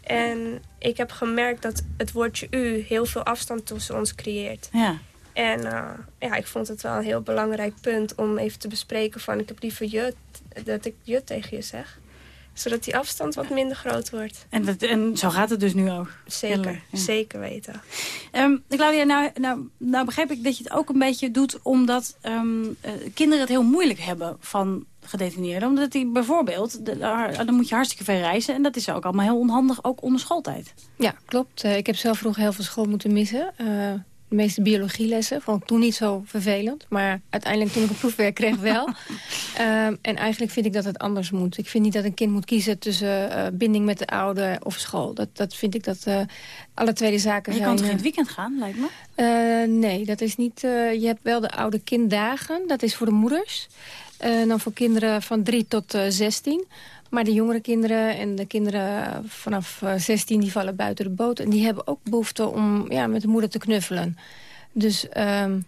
En ik heb gemerkt dat het woordje u heel veel afstand tussen ons creëert. Ja. En eh, ja, ik vond het wel een heel belangrijk punt om even te bespreken van... ik heb liever je, dat ik je tegen je zeg. Zodat die afstand wat minder groot wordt. En, dat, en zo gaat het dus nu ook. Zeker, ja. zeker weten. Ehm, Claudia, nou, nou, nou begrijp ik dat je het ook een beetje doet... omdat ehm, eh, kinderen het heel moeilijk hebben van gedetineerden. Omdat die bijvoorbeeld, de- daar- dan moet je hartstikke ver reizen... en dat is ook allemaal heel onhandig, ook onder schooltijd. Ja, klopt. Eh, ik heb zelf vroeger heel veel school moeten missen. Eh, de meeste biologielessen vond ik toen niet zo vervelend. Maar uiteindelijk toen ik een proefwerk kreeg wel. (laughs) Ehm, en eigenlijk vind ik dat het anders moet. Ik vind niet dat een kind moet kiezen tussen eh, binding met de ouder of school. Dat, dat vind ik dat eh, alle twee de zaken Je zijn. kan toch in eh, het weekend gaan, lijkt me? eh, nee, dat is niet. eh, je hebt wel de oude kinddagen. Dat is voor de moeders. En dan voor kinderen van 3 tot eh 16. Maar de jongere kinderen en de kinderen vanaf eh, 16 die vallen buiten de boot. En die hebben ook behoefte om ja, met de moeder te knuffelen. Dus ehm,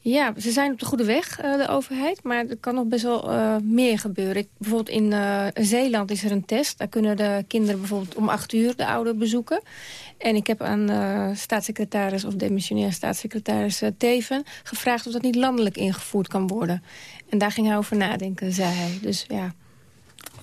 ja, ze zijn op de goede weg, eh, de overheid. Maar er kan nog best wel eh, meer gebeuren. Bijvoorbeeld in eh, Zeeland is er een test. Daar kunnen de kinderen bijvoorbeeld om acht uur de ouder bezoeken. En ik heb aan eh, staatssecretaris of demissionair staatssecretaris eh, Teven... gevraagd of dat niet landelijk ingevoerd kan worden. En daar ging hij over nadenken, zei hij. Dus ja...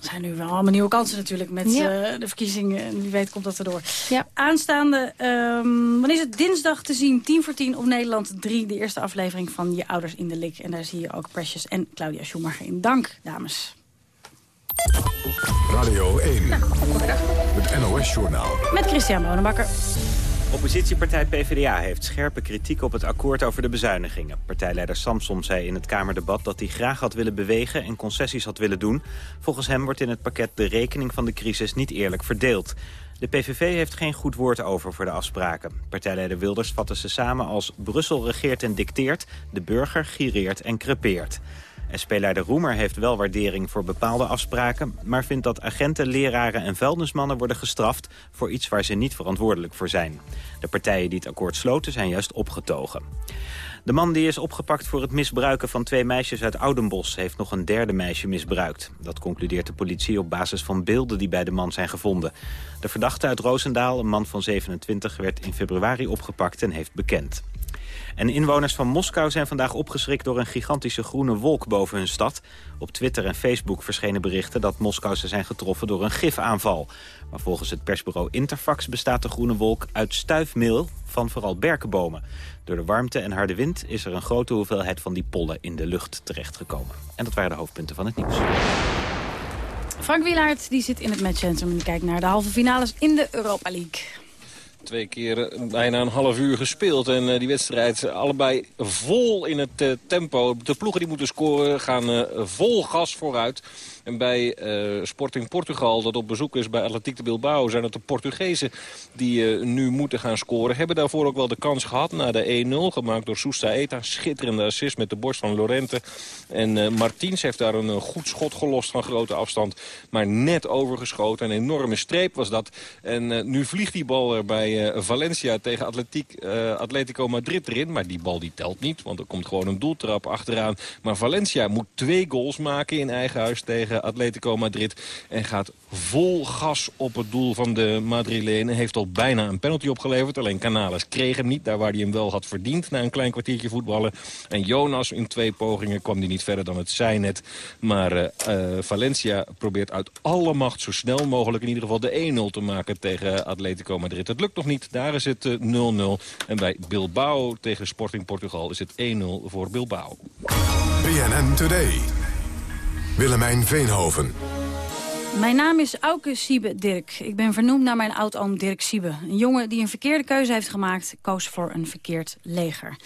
Er zijn nu wel allemaal nieuwe kansen natuurlijk met Ja. eh, de verkiezingen. En wie weet komt dat erdoor. Ja. Aanstaande, ehm wanneer is het dinsdag te zien? 10 voor 10 op Nederland 3. De eerste aflevering van Je Ouders in de Lik. En daar zie je ook Precious en Claudia Schumacher in. Dank, dames. Radio 1. Het NOS-journaal. Met Christian Bonenbakker. Oppositiepartij PvdA heeft scherpe kritiek op het akkoord over de bezuinigingen. Partijleider Samson zei in het Kamerdebat dat hij graag had willen bewegen en concessies had willen doen. Volgens hem wordt in het pakket de rekening van de crisis niet eerlijk verdeeld. De PVV heeft geen goed woord over voor de afspraken. Partijleider Wilders vatte ze samen als Brussel regeert en dicteert, de burger gireert en crepeert. SP-leider Roemer heeft wel waardering voor bepaalde afspraken... maar vindt dat agenten, leraren en vuilnismannen worden gestraft... voor iets waar ze niet verantwoordelijk voor zijn. De partijen die het akkoord sloten zijn juist opgetogen. De man die is opgepakt voor het misbruiken van twee meisjes uit Oudenbos... heeft nog een derde meisje misbruikt. Dat concludeert de politie op basis van beelden die bij de man zijn gevonden. De verdachte uit Roosendaal, een man van 27, werd in februari opgepakt en heeft bekend. En inwoners van Moskou zijn vandaag opgeschrikt door een gigantische groene wolk boven hun stad. Op Twitter en Facebook verschenen berichten dat Moskousen zijn getroffen door een gifaanval. Maar volgens het persbureau Interfax bestaat de groene wolk uit stuifmeel van vooral berkenbomen. Door de warmte en harde wind is er een grote hoeveelheid van die pollen in de lucht terechtgekomen. En dat waren de hoofdpunten van het nieuws. Frank Wielaert die zit in het matchcentrum en kijkt naar de halve finales in de Europa League. Twee keer eh, bijna een half uur gespeeld. En eh, die wedstrijd allebei vol in het eh, tempo. De ploegen die moeten scoren gaan vol gas vooruit. En bij eh, Sporting Portugal, dat op bezoek is bij Atletiek de Bilbao... zijn het de Portugezen die eh, nu moeten gaan scoren. Hebben daarvoor ook wel de kans gehad na de 1-0. Gemaakt door Sousta Eta. Schitterende assist met de borst van Lorente. En eh, Martins heeft daar een goed schot gelost van grote afstand. Maar net overgeschoten. Een enorme streep was dat. En nu vliegt die bal er bij Valencia tegen Atletiek, Atletico Madrid erin. Maar die bal die telt niet, want er komt gewoon een doeltrap achteraan. Maar Valencia moet twee goals maken in eigen huis tegen Atletico Madrid. En gaat vol gas op het doel van de Madrilenen. Heeft al bijna een penalty opgeleverd. Alleen Canales kreeg hem niet, daar waar hij hem wel had verdiend... na een klein kwartiertje voetballen. En Jonas in twee pogingen kwam hij niet verder dan het zijnet. Maar eh, eh, Valencia probeert uit alle macht zo snel mogelijk... in ieder geval de 1-0 te maken tegen Atletico Madrid. Het lukt nog niet, daar is het eh, 0-0. En bij Bilbao tegen Sporting Portugal is het 1-0 voor Bilbao. BNN Today. Willemijn Veenhoven. Mijn naam is Auke Siebe Dirk. Ik ben vernoemd naar mijn oud-oom Dirk Siebe. Een jongen die een verkeerde keuze heeft gemaakt... koos voor een verkeerd leger.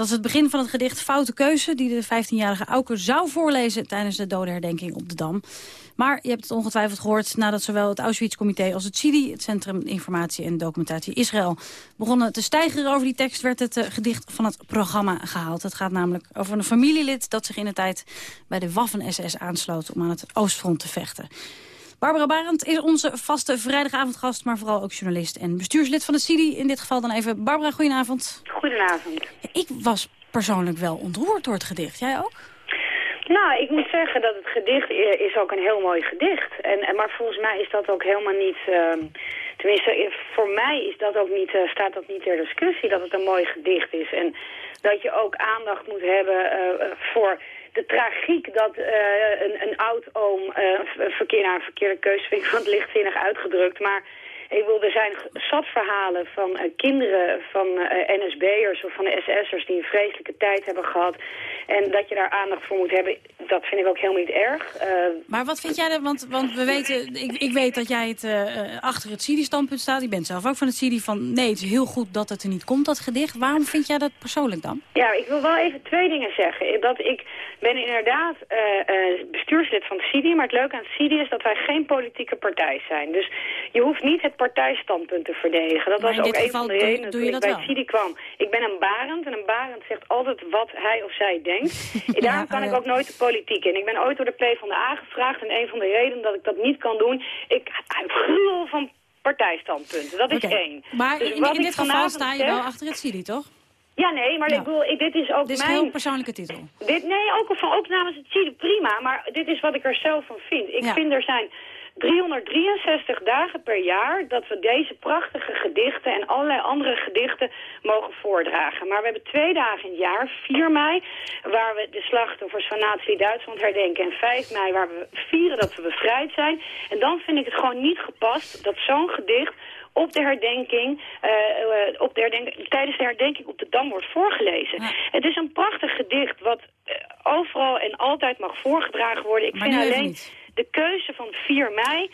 Dat is het begin van het gedicht Foute Keuze... die de 15-jarige Auke zou voorlezen tijdens de dodenherdenking op de Dam. Maar je hebt het ongetwijfeld gehoord nadat zowel het Auschwitz-comité als het CIDI... het Centrum Informatie en Documentatie Israël... begonnen te stijgen over die tekst... werd het eh, gedicht van het programma gehaald. Het gaat namelijk over een familielid dat zich in de tijd... bij de Waffen-SS aansloot om aan het Oostfront te vechten. Barbara Barend is onze vaste vrijdagavondgast... maar vooral ook journalist en bestuurslid van de CIDI. In dit geval dan even Barbara, goedenavond. Goedenavond. Ik was persoonlijk wel ontroerd door het gedicht. Jij ook? Nou, ik moet zeggen dat het gedicht is ook een heel mooi gedicht. En, maar volgens mij is dat ook helemaal niet... ehm, tenminste, eh, voor mij is dat ook niet, eh, staat dat niet ter discussie dat het een mooi gedicht is. En dat je ook aandacht moet hebben eh, voor de tragiek dat eh, een, een oud-oom eh, een verkeer, nou, een verkeerde keuze vind ik van het lichtzinnig uitgedrukt, maar ik wil, er zijn zat verhalen van eh, kinderen van eh, NSB'ers of van de SS'ers die een vreselijke tijd hebben gehad. En dat je daar aandacht voor moet hebben, dat vind ik ook helemaal niet erg. Eh, Maar wat vind jij er, want, want we weten, ik, ik weet dat jij het achter het CIDI-standpunt staat. Je bent zelf ook van het CIDI van nee, het is heel goed dat het er niet komt, dat gedicht. Waarom vind jij dat persoonlijk dan? Ja, ik wil wel even twee dingen zeggen. Dat ik ben inderdaad bestuurslid van het CIDI, maar het leuke aan het CIDI is dat wij geen politieke partij zijn. Dus je hoeft niet het partijstandpunt te verdedigen. Dat Maar was ook een van de redenen toen ik bij het CIDI kwam. Ik ben een barend en een barend zegt altijd wat hij of zij denkt. (laughs) En daarom kan ik ja. ook nooit de politiek in. Ik ben ooit door de PvdA gevraagd en een van de redenen dat ik dat niet kan doen, ik gruwel van partijstandpunten. Dat is één. Maar Dus in, dit geval sta je zeg- wel achter het CIDI, toch? Ja, nee, maar Ja. ik bedoel, ik, dit is ook Dit is mijn... geen persoonlijke titel. Dit, nee, ook, van, ook namens het CIDE, prima. Maar dit is wat ik er zelf van vind. Ik Ja. vind er zijn 363 dagen per jaar dat we deze prachtige gedichten en allerlei andere gedichten mogen voordragen. Maar we hebben twee dagen in het jaar, 4 mei, waar we de slachtoffers van Nazi Duitsland herdenken. En 5 mei, waar we vieren dat we bevrijd zijn. En dan vind ik het gewoon niet gepast dat zo'n gedicht op de herdenking, eh, eh, op de herdenking, tijdens de herdenking op de Dam wordt voorgelezen. Het is een prachtig gedicht wat eh, overal en altijd mag voorgedragen worden. Ik Maar vind alleen niet. De keuze van 4 mei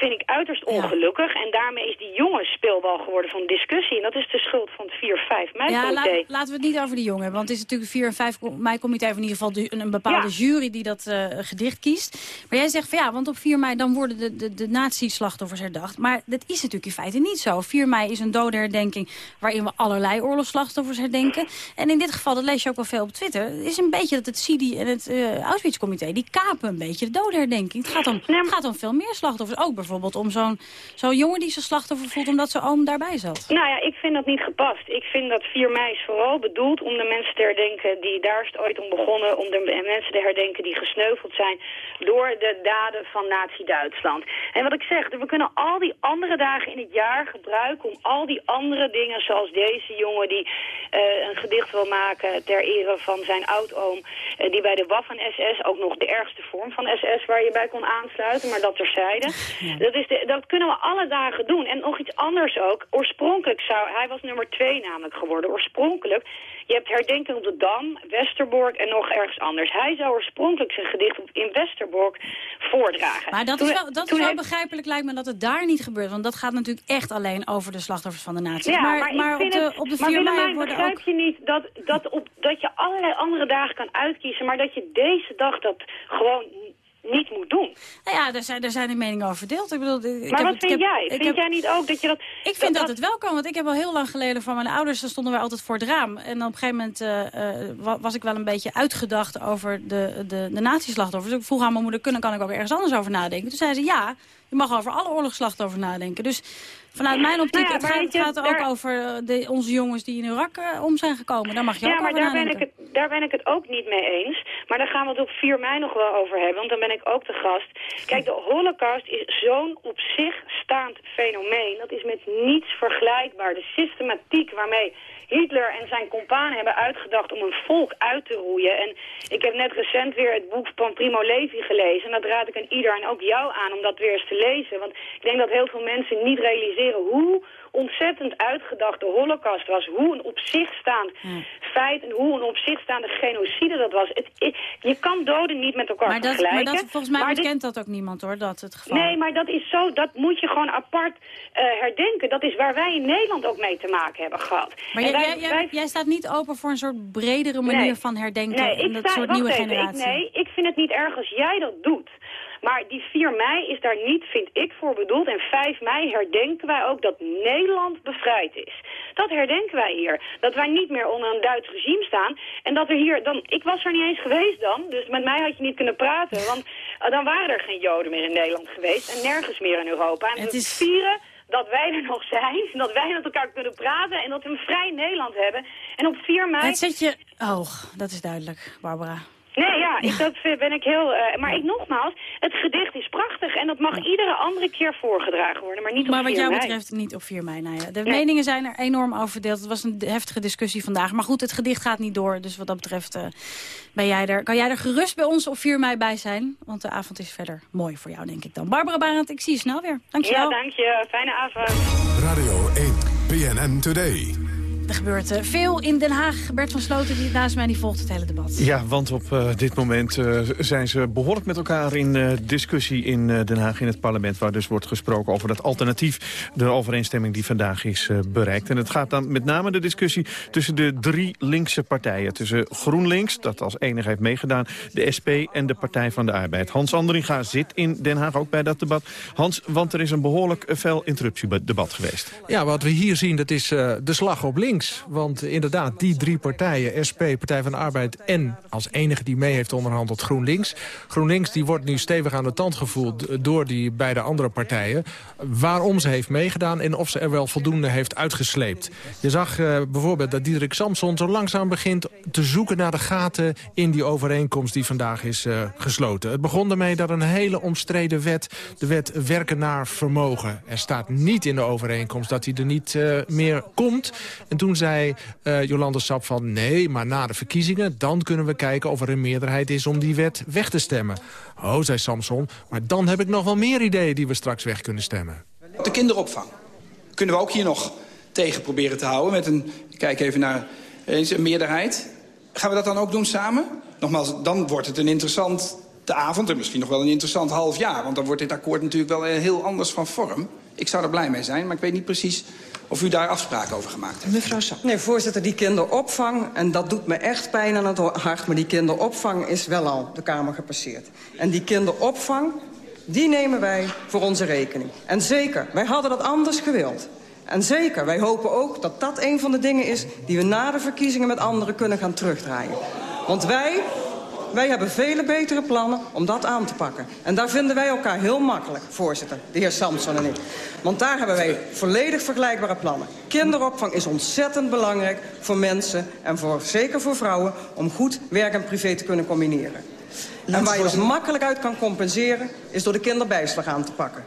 vind ik uiterst ongelukkig. En daarmee is die jongen speelbal geworden van discussie. En dat is de schuld van het 4-5 Ja, mei-comité. laat- laten we het niet over die jongen hebben. Want het is natuurlijk het 4 en 5 mei-comité... of in ieder geval een, een bepaalde Ja. jury die dat eh, gedicht kiest. Maar jij zegt van ja, want op 4 mei dan worden de, de, de nazi-slachtoffers herdacht. Maar dat is natuurlijk in feite niet zo. 4 mei is een dodenherdenking waarin we allerlei oorlogsslachtoffers herdenken. En in dit geval, dat lees je ook wel veel op Twitter... is een beetje dat het CIDI en het eh Auschwitz-comité... die kapen een beetje de dodenherdenking. Het gaat om, gaat om veel meer slachtoffers. Ook bijvoorbeeld om zo'n zo'n jongen die zijn slachtoffer voelt... omdat zijn oom daarbij zat. Nou ja, ik vind dat niet gepast. Ik vind dat 4 mei is vooral bedoeld om de mensen te herdenken die daar is het ooit om begonnen, om de mensen te herdenken die gesneuveld zijn door de daden van Nazi-Duitsland. En wat ik zeg, we kunnen al die andere dagen in het jaar gebruiken om al die andere dingen, zoals deze jongen die eh, een gedicht wil maken ter ere van zijn oudoom, eh, die bij de Waffen-SS, ook nog de ergste vorm van SS waar je bij kon aansluiten, maar dat terzijde. (laughs) Dat, is de, dat kunnen we alle dagen doen. En nog iets anders ook. Oorspronkelijk zou... Hij was nummer twee namelijk geworden. Oorspronkelijk... Je hebt herdenking op de Dam, Westerbork en nog ergens anders. Hij zou oorspronkelijk zijn gedicht in Westerbork voordragen. Maar dat Toen- is wel, dat is toen wel heeft- begrijpelijk lijkt me dat het daar niet gebeurt. Want dat gaat natuurlijk echt alleen over de slachtoffers van de nazi's. Ja, maar maar, op de, op de maar 4 mei Willemijn, worden begrijp ook... je niet dat, dat, op, dat je allerlei andere dagen kan uitkiezen... maar dat je deze dag dat gewoon niet moet doen. Nou ja, daar zijn, daar zijn de meningen over verdeeld. Ik bedoel, ik Maar heb wat vind heb- jij? Vind heb- jij niet ook dat je dat... Ik vind dat, het wel kan, want ik heb al heel lang geleden van mijn ouders... daar stonden wij altijd voor het raam. En op een gegeven moment eh, eh, wa- was ik wel een beetje uitgedacht over de, de, de nazi-slachtoffers. Ik vroeg aan mijn moeder, kunnen kan ik ook ergens anders over nadenken? Toen zei ze, ja, je mag over alle oorlogsslachtoffers nadenken. Dus vanuit mijn optiek, Nou ja, het, gaat, je, gaat ook daar- over eh, de, onze jongens die in Irak eh, om zijn gekomen. Daar mag je Ja, ook maar over daar ben, ik het, daar ben ik het ook niet mee eens. Maar daar gaan we het op 4 mei nog wel over hebben, want dan ben ik ook de gast. Kijk, de holocaust is zo'n op zich staand fenomeen. Dat is met niets vergelijkbaar. De systematiek waarmee Hitler en zijn compaan hebben uitgedacht om een volk uit te roeien. En ik heb net recent weer het boek van Primo Levi gelezen. En dat raad ik aan ieder en ook jou aan om dat weer eens te lezen. Want ik denk dat heel veel mensen niet realiseren hoe ontzettend uitgedacht de holocaust was. Hoe een op zich staand feit en hoe een op zich staande genocide dat was. Het, je kan doden niet met elkaar Maar, dat, vergelijken. maar dat, volgens mij bekent dat ook niemand hoor, dat het geval. Nee, maar dat is zo, dat moet je gewoon apart eh, herdenken. Dat is waar wij in Nederland ook mee te maken hebben gehad. Maar jij, wij- jij, jij, wij- jij staat niet open voor een soort bredere manier Nee. van herdenken. Nee, en dat sta, soort nieuwe even, generatie. Ik, nee, ik vind het niet erg als jij dat doet. Maar die 4 mei is daar niet, vind ik, voor bedoeld. En 5 mei herdenken wij ook dat Nederland bevrijd is. Dat herdenken wij hier. Dat wij niet meer onder een Duits regime staan. En dat er hier dan... Ik was er niet eens geweest dan. Dus met mij had je niet kunnen praten. Want eh, dan waren er geen Joden meer in Nederland geweest. En nergens meer in Europa. En we vieren dat wij er nog zijn. (laughs) Dat wij met elkaar kunnen praten. En dat we een vrij Nederland hebben. En op 4 mei... Het zet je hoog, dat is duidelijk, Barbara. Nee, ja, ik, dat eh, ben ik heel... eh, maar ik nogmaals, het gedicht is prachtig en dat mag iedere andere keer voorgedragen worden, maar niet op Maar wat 4 jou mei. betreft niet op 4 mei. Nou ja, de Nee. meningen zijn er enorm over verdeeld. Het was een heftige discussie vandaag. Maar goed, het gedicht gaat niet door. Dus wat dat betreft eh, ben jij er, kan jij er gerust bij ons op 4 mei bij zijn. Want de avond is verder mooi voor jou, denk ik dan. Barbara Barend, ik zie je snel weer. Dankjewel. Ja, dank je. Fijne avond. Radio 1, BNN Today. Er gebeurt eh, veel in Den Haag. Bert van Sloten, die naast mij, die volgt het hele debat. Ja, want op eh, dit moment eh, zijn ze behoorlijk met elkaar in eh, discussie in eh, Den Haag in het parlement. Waar dus wordt gesproken over dat alternatief, de overeenstemming die vandaag is bereikt. En het gaat dan met name de discussie tussen de drie linkse partijen. Tussen GroenLinks, dat als enige heeft meegedaan, de SP en de Partij van de Arbeid. Hans Andringa zit in Den Haag ook bij dat debat. Hans, want er is een behoorlijk eh, fel interruptiedebat geweest. Ja, wat we hier zien, dat is eh, de slag op links. Want inderdaad, die drie partijen, SP, Partij van de Arbeid... en als enige die mee heeft onderhandeld GroenLinks. GroenLinks die wordt nu stevig aan de tand gevoeld door die beide andere partijen. Waarom ze heeft meegedaan en of ze er wel voldoende heeft uitgesleept. Je zag eh, bijvoorbeeld dat Diederik Samson zo langzaam begint te zoeken naar de gaten... in die overeenkomst die vandaag is eh, gesloten. Het begon ermee dat een hele omstreden wet, de wet werken naar vermogen... er staat niet in de overeenkomst dat hij er niet eh, meer komt. En toen zei eh, Jolande Sap van nee, maar na de verkiezingen... dan kunnen we kijken of er een meerderheid is om die wet weg te stemmen. Oh, zei Samson, maar dan heb ik nog wel meer ideeën... die we straks weg kunnen stemmen. De kinderopvang kunnen we ook hier nog tegen proberen te houden. Met een, kijk even naar eens een meerderheid. Gaan we dat dan ook doen samen? Nogmaals, dan wordt het een interessante avond en misschien nog wel een interessant half jaar. Want dan wordt dit akkoord natuurlijk wel heel anders van vorm. Ik zou er blij mee zijn, maar ik weet niet precies of u daar afspraken over gemaakt heeft. Mevrouw Sap. Nee, voorzitter, die kinderopvang, en dat doet me echt pijn aan het hart... maar die kinderopvang is wel al de Kamer gepasseerd. En die kinderopvang, die nemen wij voor onze rekening. En zeker, wij hadden dat anders gewild. En zeker, wij hopen ook dat dat een van de dingen is... die we na de verkiezingen met anderen kunnen gaan terugdraaien. Want wij, wij hebben vele betere plannen om dat aan te pakken. En daar vinden wij elkaar heel makkelijk, voorzitter, de heer Samson en ik. Want daar hebben wij volledig vergelijkbare plannen. Kinderopvang is ontzettend belangrijk voor mensen en voor, zeker voor vrouwen... om goed werk en privé te kunnen combineren. En waar je dat makkelijk uit kan compenseren, is door de kinderbijslag aan te pakken.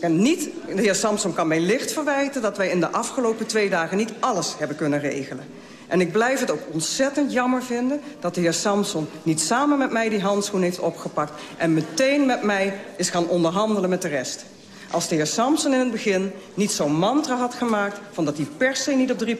En niet, de heer Samson kan mij licht verwijten... dat wij in de afgelopen twee dagen niet alles hebben kunnen regelen. En ik blijf het ook ontzettend jammer vinden... dat de heer Samson niet samen met mij die handschoen heeft opgepakt... en meteen met mij is gaan onderhandelen met de rest. Als de heer Samson in het begin niet zo'n mantra had gemaakt... van dat hij per se niet op 3%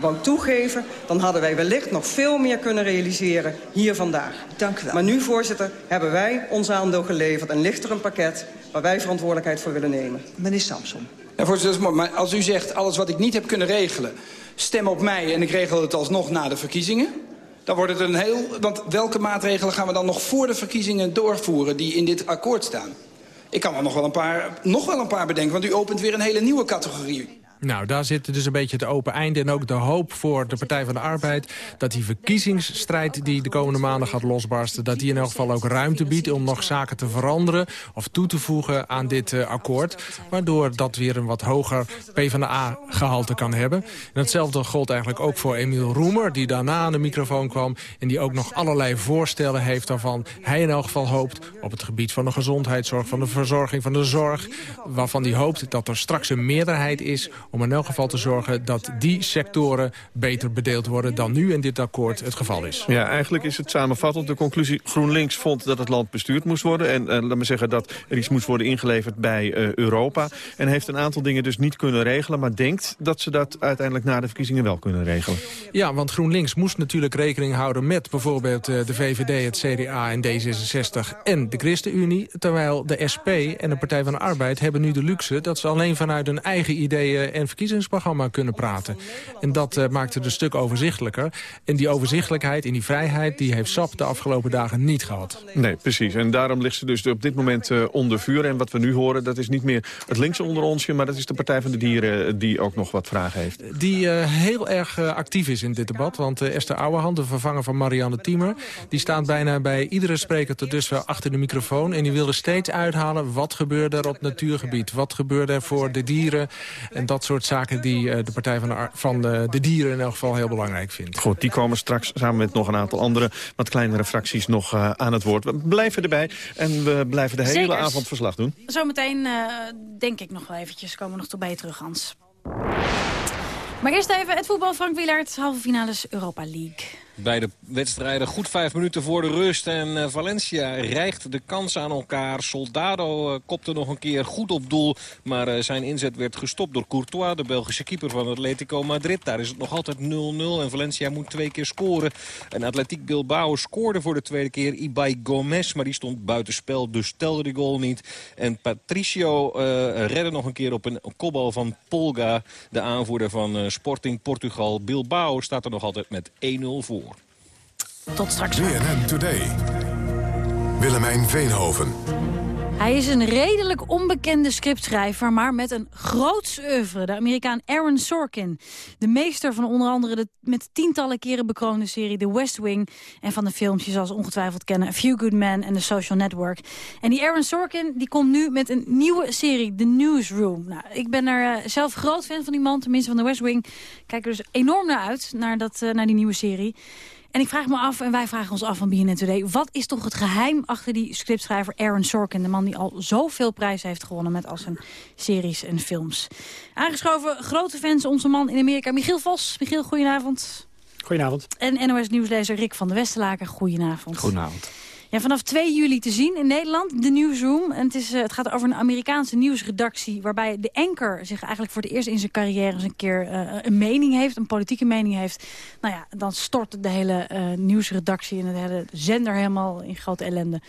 wou toegeven... dan hadden wij wellicht nog veel meer kunnen realiseren hier vandaag. Dank u wel. Maar nu, voorzitter, hebben wij ons aandeel geleverd... en ligt er een pakket waar wij verantwoordelijkheid voor willen nemen. Meneer Samson. Ja, voorzitter, dat is mooi. Maar als u zegt, alles wat ik niet heb kunnen regelen... stem op mij en ik regel het alsnog na de verkiezingen... dan wordt het een heel... Want welke maatregelen gaan we dan nog voor de verkiezingen doorvoeren... die in dit akkoord staan? Ik kan er nog wel een paar, nog wel een paar bedenken, want u opent weer een hele nieuwe categorie. Nou, daar zit dus een beetje het open einde en ook de hoop voor de Partij van de Arbeid... dat die verkiezingsstrijd die de komende maanden gaat losbarsten... dat die in elk geval ook ruimte biedt om nog zaken te veranderen... of toe te voegen aan dit uh, akkoord... waardoor dat weer een wat hoger PvdA-gehalte kan hebben. En hetzelfde gold eigenlijk ook voor Emiel Roemer... die daarna aan de microfoon kwam en die ook nog allerlei voorstellen heeft... waarvan hij in elk geval hoopt op het gebied van de gezondheidszorg... van de verzorging van de zorg, waarvan hij hoopt dat er straks een meerderheid is om in elk geval te zorgen dat die sectoren beter bedeeld worden dan nu in dit akkoord het geval is. Ja, eigenlijk is het samenvattend. De conclusie GroenLinks vond dat het land bestuurd moest worden. En uh, laat me zeggen dat er iets moest worden ingeleverd bij uh, Europa. En heeft een aantal dingen dus niet kunnen regelen. Maar denkt dat ze dat uiteindelijk na de verkiezingen wel kunnen regelen. Ja, want GroenLinks moest natuurlijk rekening houden met bijvoorbeeld uh, de VVD, het CDA en D66 en de ChristenUnie. Terwijl de SP en de Partij van de Arbeid hebben nu de luxe dat ze alleen vanuit hun eigen ideeën en verkiezingsprogramma kunnen praten. En dat uh, maakt het een stuk overzichtelijker. En die overzichtelijkheid en die vrijheid... die heeft SAP de afgelopen dagen niet gehad. Nee, precies. En daarom ligt ze dus op dit moment uh, onder vuur. En wat we nu horen, dat is niet meer het linkse onder onsje... maar dat is de Partij van de Dieren die ook nog wat vragen heeft. Die uh, heel erg actief is in dit debat. Want Esther Ouwehand, de vervanger van Marianne Tiemer... die staat bijna bij iedere spreker tot dusver achter de microfoon... en die wilde steeds uithalen wat gebeurde er op natuurgebied. Wat gebeurde er voor de dieren en dat soort soort zaken die eh, de Partij van, de, van de, de Dieren in elk geval heel belangrijk vindt. Goed, die komen straks samen met nog een aantal andere, wat kleinere fracties nog eh, aan het woord. We blijven erbij en we blijven de hele Zekers. avond verslag doen. Zometeen eh, denk ik nog wel eventjes. Komen we nog toe bij je terug, Hans. Maar eerst even het voetbal. Frank Wielaert, halve finales Europa League. Beide wedstrijden goed vijf minuten voor de rust. En eh, Valencia rijgt de kans aan elkaar. Soldado eh, kopte nog een keer goed op doel. Maar eh, zijn inzet werd gestopt door Courtois, de Belgische keeper van Atletico Madrid. Daar is het nog altijd 0-0 en Valencia moet twee keer scoren. En Atletiek Bilbao scoorde voor de tweede keer Ibai Gomez. Maar die stond buitenspel, dus telde de goal niet. En Patricio redde nog een keer op een kopbal van Polga. De aanvoerder van Sporting Portugal. Bilbao staat er nog altijd met 1-0 voor. Tot straks. BNN Today. Willemijn Veenhoven. Hij is een redelijk onbekende scriptschrijver, maar met een groots oeuvre. De Amerikaan Aaron Sorkin. De meester van onder andere de met tientallen keren bekroonde serie The West Wing... en van de films, je zal ze ongetwijfeld kennen... A Few Good Men en The Social Network. En die Aaron Sorkin die komt nu met een nieuwe serie, The Newsroom. Nou, ik ben er eh, zelf groot fan van die man, tenminste van The West Wing. Kijk er dus enorm naar uit, naar, dat, eh, naar die nieuwe serie... En ik vraag me af, en wij vragen ons af van BNN Today... wat is toch het geheim achter die scriptschrijver Aaron Sorkin... de man die al zoveel prijzen heeft gewonnen met al zijn series en films. Aangeschoven, grote fans, onze man in Amerika, Michiel Vos. Michiel, goedenavond. Goedenavond. En NOS-nieuwslezer Rick van der Westerlaken, goedenavond. Goedenavond. Ja, vanaf 2 juli te zien in Nederland, de Newsroom. En het, is, eh, het gaat over een Amerikaanse nieuwsredactie... waarbij de anker zich eigenlijk voor het eerst in zijn carrière... eens een keer eh, een mening heeft, een politieke mening heeft. Nou ja, dan stort de hele eh, nieuwsredactie en de hele zender helemaal in grote ellende.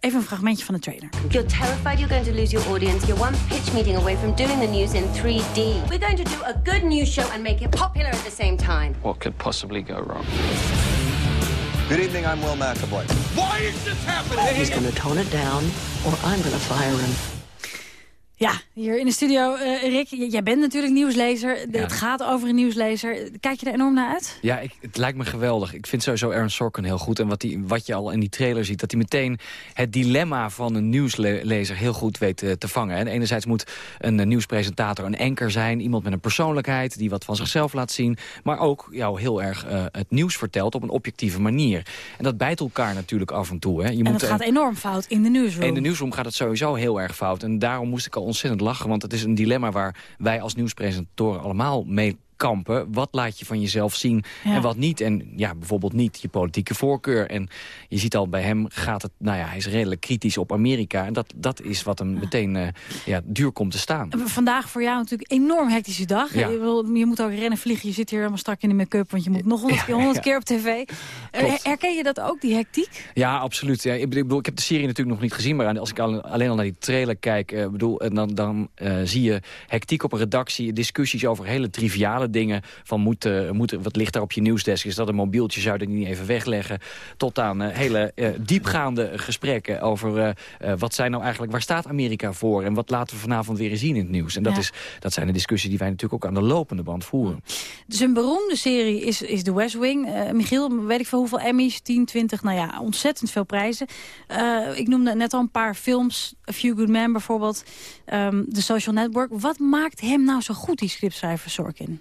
Even een fragmentje van de trailer. You're terrified you're going to lose your audience. You're one pitch meeting away from doing the news in 3D. We're going to do a good news show and make it popular at the same time. What could possibly go wrong? Good evening, I'm Will McAvoy. Why is this happening? He's going to tone it down, or I'm going to fire him. Ja, hier in de studio. eh, Rick, jij bent natuurlijk nieuwslezer. Het gaat over een nieuwslezer. Kijk je er enorm naar uit? Ja, ik, het lijkt me geweldig. Ik vind sowieso Aaron Sorkin heel goed. En wat, die, wat je al in die trailer ziet, dat hij meteen het dilemma van een nieuwslezer heel goed weet eh, te vangen. En enerzijds moet een eh, nieuwspresentator een anker zijn. Iemand met een persoonlijkheid die wat van zichzelf laat zien. Maar ook jou heel erg het nieuws vertelt op een objectieve manier. En dat bijt elkaar natuurlijk af en toe. Hè. Je en moet, het gaat enorm fout in de newsroom. in de nieuwsroom gaat het sowieso heel erg fout. En daarom moest ik al ontzettend lachen. Want het is een dilemma waar wij als nieuwspresentatoren allemaal mee kampen. Wat laat je van jezelf zien Ja. en wat niet. En ja, bijvoorbeeld niet je politieke voorkeur. En je ziet al bij hem gaat het... Nou ja, hij is redelijk kritisch op Amerika. En dat, dat is wat hem meteen eh, ja, duur komt te staan. Vandaag voor jou natuurlijk een enorm hectische dag. Ja. Je, wil, je moet ook rennen, vliegen. Je zit hier helemaal strak in de make-up. Want je moet nog honderd keer, 100 ja. keer op tv. Eh, Klopt. herken je dat ook, die hectiek? Ja, absoluut. Ja, ik bedoel, ik heb de serie natuurlijk nog niet gezien... maar als ik al- alleen al naar die trailer kijk... eh, bedoel, en dan, dan zie je hectiek op een redactie... discussies over hele triviale dingen... van moet, eh, moet, wat ligt daar op je nieuwsdesk? Is dat een mobieltje? Zou je dat niet even wegleggen? Tot aan eh, hele eh, diepgaande gesprekken over... eh, wat zijn nou eigenlijk, waar staat Amerika voor? En wat laten we vanavond weer eens zien in het nieuws? En dat, Ja. is, dat zijn de discussies die wij natuurlijk ook aan de lopende band voeren. Zijn beroemde serie is, is The West Wing. Michiel, weet ik veel hoeveel Emmys? 10, 20, nou ja, ontzettend veel prijzen. Ik noemde net al een paar films. A Few Good Men bijvoorbeeld. Ehm The Social Network. Wat maakt hem nou zo goed, die scriptschrijver Sorkin?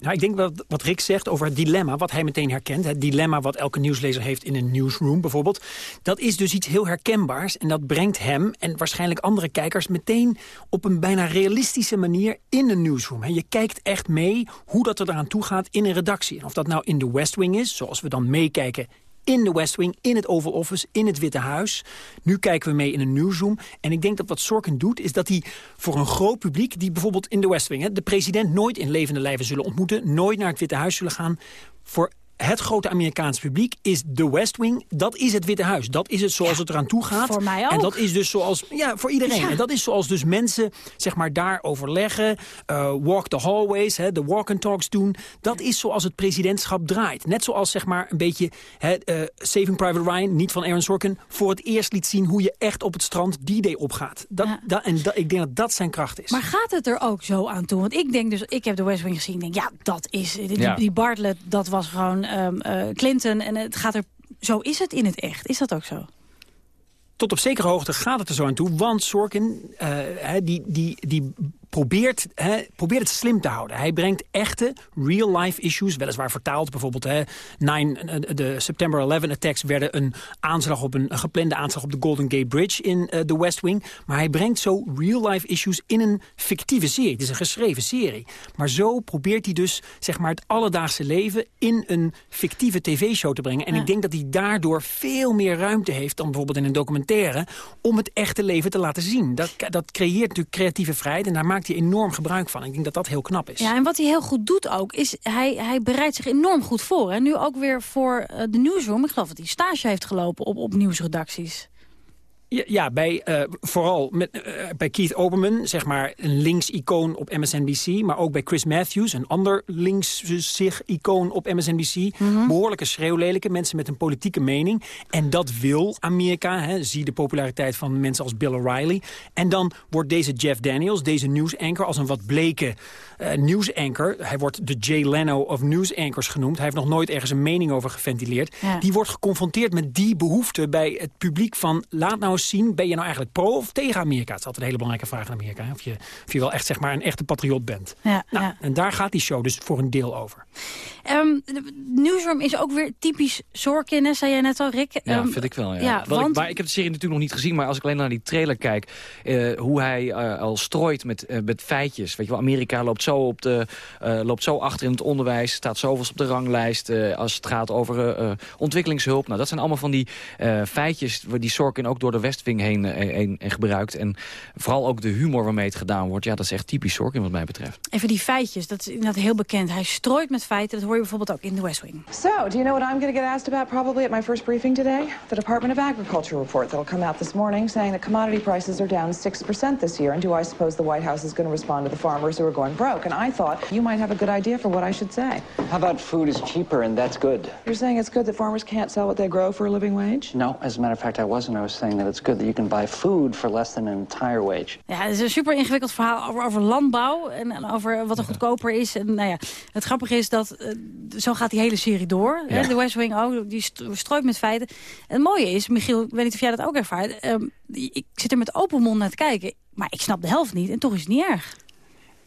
Nou, ik denk wat, wat Rick zegt over het dilemma, wat hij meteen herkent. Het dilemma wat elke nieuwslezer heeft in een newsroom bijvoorbeeld. Dat is dus iets heel herkenbaars. En dat brengt hem en waarschijnlijk andere kijkers meteen op een bijna realistische manier in een newsroom. En je kijkt echt mee hoe dat er eraan toe gaat in een redactie. En of dat nou in de West Wing is, zoals we dan meekijken in de West Wing, in het Oval Office, in het Witte Huis. Nu kijken we mee in een newsroom. En ik denk dat wat Sorkin doet, is dat hij voor een groot publiek... die bijvoorbeeld in de West Wing hè, de president nooit in levende lijven zullen ontmoeten... nooit naar het Witte Huis zullen gaan... voor het grote Amerikaans publiek is de West Wing. Dat is het Witte Huis. Dat is het zoals het eraan toe gaat. voor mij En ook. dat is dus zoals... Ja, voor iedereen. Ja. En dat is zoals dus mensen zeg maar daar overleggen. eh, walk the hallways, hè, de walk and talks doen. Dat is zoals het presidentschap draait. Net zoals zeg maar een beetje hè, eh, Saving Private Ryan, niet van Aaron Sorkin... voor het eerst liet zien hoe je echt op het strand D-Day opgaat. Dat, dat, en dat, ik denk dat dat zijn kracht is. Maar gaat het er ook zo aan toe? Want ik denk dus, ik heb de West Wing gezien. Ik denk, ja, dat is, die, Ja. die Bartlett, dat was gewoon eh, Clinton. En het gaat er, zo is het in het echt. Is dat ook zo? tot op zekere hoogte gaat het er zo aan toe. Want Sorkin, eh, die, die, die probeert, hè, probeert het slim te houden. Hij brengt echte, real-life issues, weliswaar vertaald. Bijvoorbeeld hè, nine, de September 11 attacks werden een aanslag op een, een geplande aanslag op de Golden Gate Bridge in uh, The West Wing. Maar hij brengt zo real-life issues in een fictieve serie. Het is een geschreven serie. Maar zo probeert hij dus zeg maar, het alledaagse leven in een fictieve tv-show te brengen. En ik denk dat hij daardoor veel meer ruimte heeft dan bijvoorbeeld in een documentaire... om het echte leven te laten zien. Dat, dat creëert natuurlijk creatieve vrijheid en daar maakt hij enorm gebruik van. Ik denk dat dat heel knap is. Ja, en wat hij heel goed doet ook, is hij, hij bereidt zich enorm goed voor. En nu ook weer voor uh, de Newsroom. Ik geloof dat hij stage heeft gelopen op, op nieuwsredacties. Ja, ja bij, uh, vooral met, uh, bij Keith Oberman, zeg maar een links-icoon op MSNBC. Maar ook bij Chris Matthews, een ander links-zich-icoon op MSNBC. Mm -hmm. Behoorlijke schreeuwlelijke mensen met een politieke mening. En dat wil Amerika. Hè. Zie de populariteit van mensen als Bill O'Reilly. En dan wordt deze Jeff Daniels, deze nieuwsanker... als een wat bleke uh, nieuwsanker. Hij wordt de Jay Leno of nieuwsankers genoemd. Hij heeft nog nooit ergens een mening over geventileerd. Ja. Die wordt geconfronteerd met die behoefte bij het publiek van... laat nou eens zien, ben je nou eigenlijk pro of tegen Amerika? Het is altijd een hele belangrijke vraag in Amerika. Of je, of je wel echt zeg maar, een echte patriot bent. Ja, nou, ja. En daar gaat die show dus voor een deel over. Um, Newsroom is ook weer typisch Sorkin, hè, zei jij net al, Rick. Ja, um, vind ik wel. Ja. ja want... ik, maar ik heb de serie natuurlijk nog niet gezien, maar als ik alleen naar die trailer kijk... Uh, hoe hij uh, al strooit met, uh, met feitjes. Weet je wel, Amerika loopt zo, op de, loopt zo achter in het onderwijs, staat zoveel op de ranglijst... als het gaat over ontwikkelingshulp. Nou, dat zijn allemaal van die feitjes die Sorkin ook door de Westwing heen, heen, heen gebruikt. En vooral ook de humor waarmee het gedaan wordt. Ja, dat is echt typisch Sorkin wat mij betreft. Even die feitjes, dat is inderdaad heel bekend. Hij strooit met feiten, dat hoor je bijvoorbeeld ook in The West Wing. So, do you know what I'm going to get asked about probably at my first briefing today? The Department of Agriculture report that'll come out this morning saying that commodity prices are down 6% this year. And do I suppose the White House is going to respond to the farmers who are going broke? And I thought you might have a good idea for what I should say. How about food is cheaper and that's good? You're saying it's good that farmers can't sell what they grow for a living wage? No, as a matter of fact, I wasn't. I was saying that it's good that you can buy food for less than an entire wage. Ja, het is een super ingewikkeld verhaal over, over landbouw en, en over wat er goedkoper is. En nou ja, het grappige is dat uh, zo gaat die hele serie door. Ja. Hè? De West Wing ook, die strooit met feiten. En het mooie is, Michiel, ik weet niet of jij dat ook ervaart. Um, ik zit er met open mond naar te kijken, maar ik snap de helft niet en toch is het niet erg.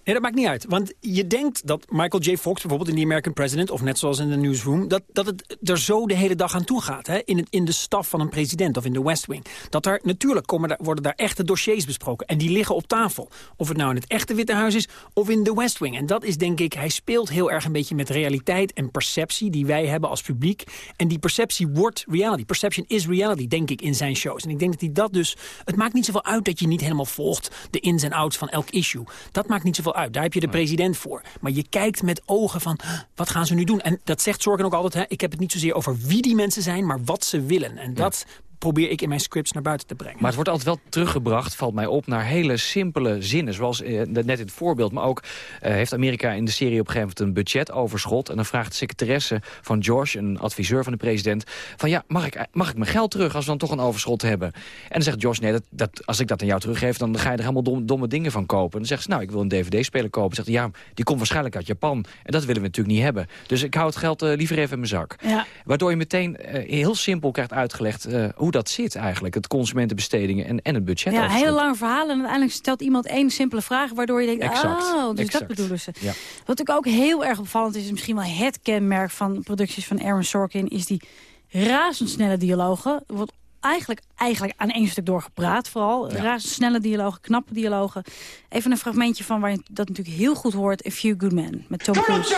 Nee, dat maakt niet uit. Want je denkt dat Michael J. Fox bijvoorbeeld in The American President... of net zoals in de Newsroom... dat, dat het er zo de hele dag aan toe gaat. Hè? In, het, in de staf van een president of in de West Wing. Dat er natuurlijk komen daar, worden daar echte dossiers besproken. En die liggen op tafel. Of het nou in het echte Witte Huis is of in de West Wing. En dat is denk ik... Hij speelt heel erg een beetje met realiteit en perceptie... die wij hebben als publiek. En die perceptie wordt reality. Perception is reality, denk ik, in zijn shows. En ik denk dat hij dat dus... Het maakt niet zoveel uit dat je niet helemaal volgt... de ins en outs van elk issue. Dat maakt niet zoveel uit. Daar heb je de president voor. Maar je kijkt met ogen van, wat gaan ze nu doen? En dat zegt Zorgen ook altijd, hè, ik heb het niet zozeer over wie die mensen zijn... maar wat ze willen. En dat probeer ik in mijn scripts naar buiten te brengen. Maar het wordt altijd wel teruggebracht, valt mij op... naar hele simpele zinnen, zoals eh, net in het voorbeeld. Maar ook eh, heeft Amerika in de serie op een gegeven moment een budgetoverschot... en dan vraagt de secretaresse van George, een adviseur van de president... van ja, mag ik, mag ik mijn geld terug als we dan toch een overschot hebben? En dan zegt George, nee, dat, dat, als ik dat aan jou teruggeef... dan ga je er helemaal dom, domme dingen van kopen. En dan zegt ze, nou, ik wil een dvd-speler kopen. Dan zegt ja, die komt waarschijnlijk uit Japan. En dat willen we natuurlijk niet hebben. Dus ik hou het geld uh, liever even in mijn zak. Ja. Waardoor je meteen uh, heel simpel krijgt uitgelegd... Uh, hoe dat zit eigenlijk, het consumentenbestedingen en, en het budget. Ja, hele lange verhalen en uiteindelijk stelt iemand één simpele vraag... waardoor je denkt, exact, oh, dus exact. dat bedoelen ze. Ja. Wat ook, ook heel erg opvallend is, is misschien wel het kenmerk van producties van Aaron Sorkin... is die razendsnelle dialogen. Er wordt eigenlijk, eigenlijk aan één stuk doorgepraat vooral. Ja. Razendsnelle dialogen, knappe dialogen. Even een fragmentje van waar je dat natuurlijk heel goed hoort... A Few Good Men, met Tom Cruise.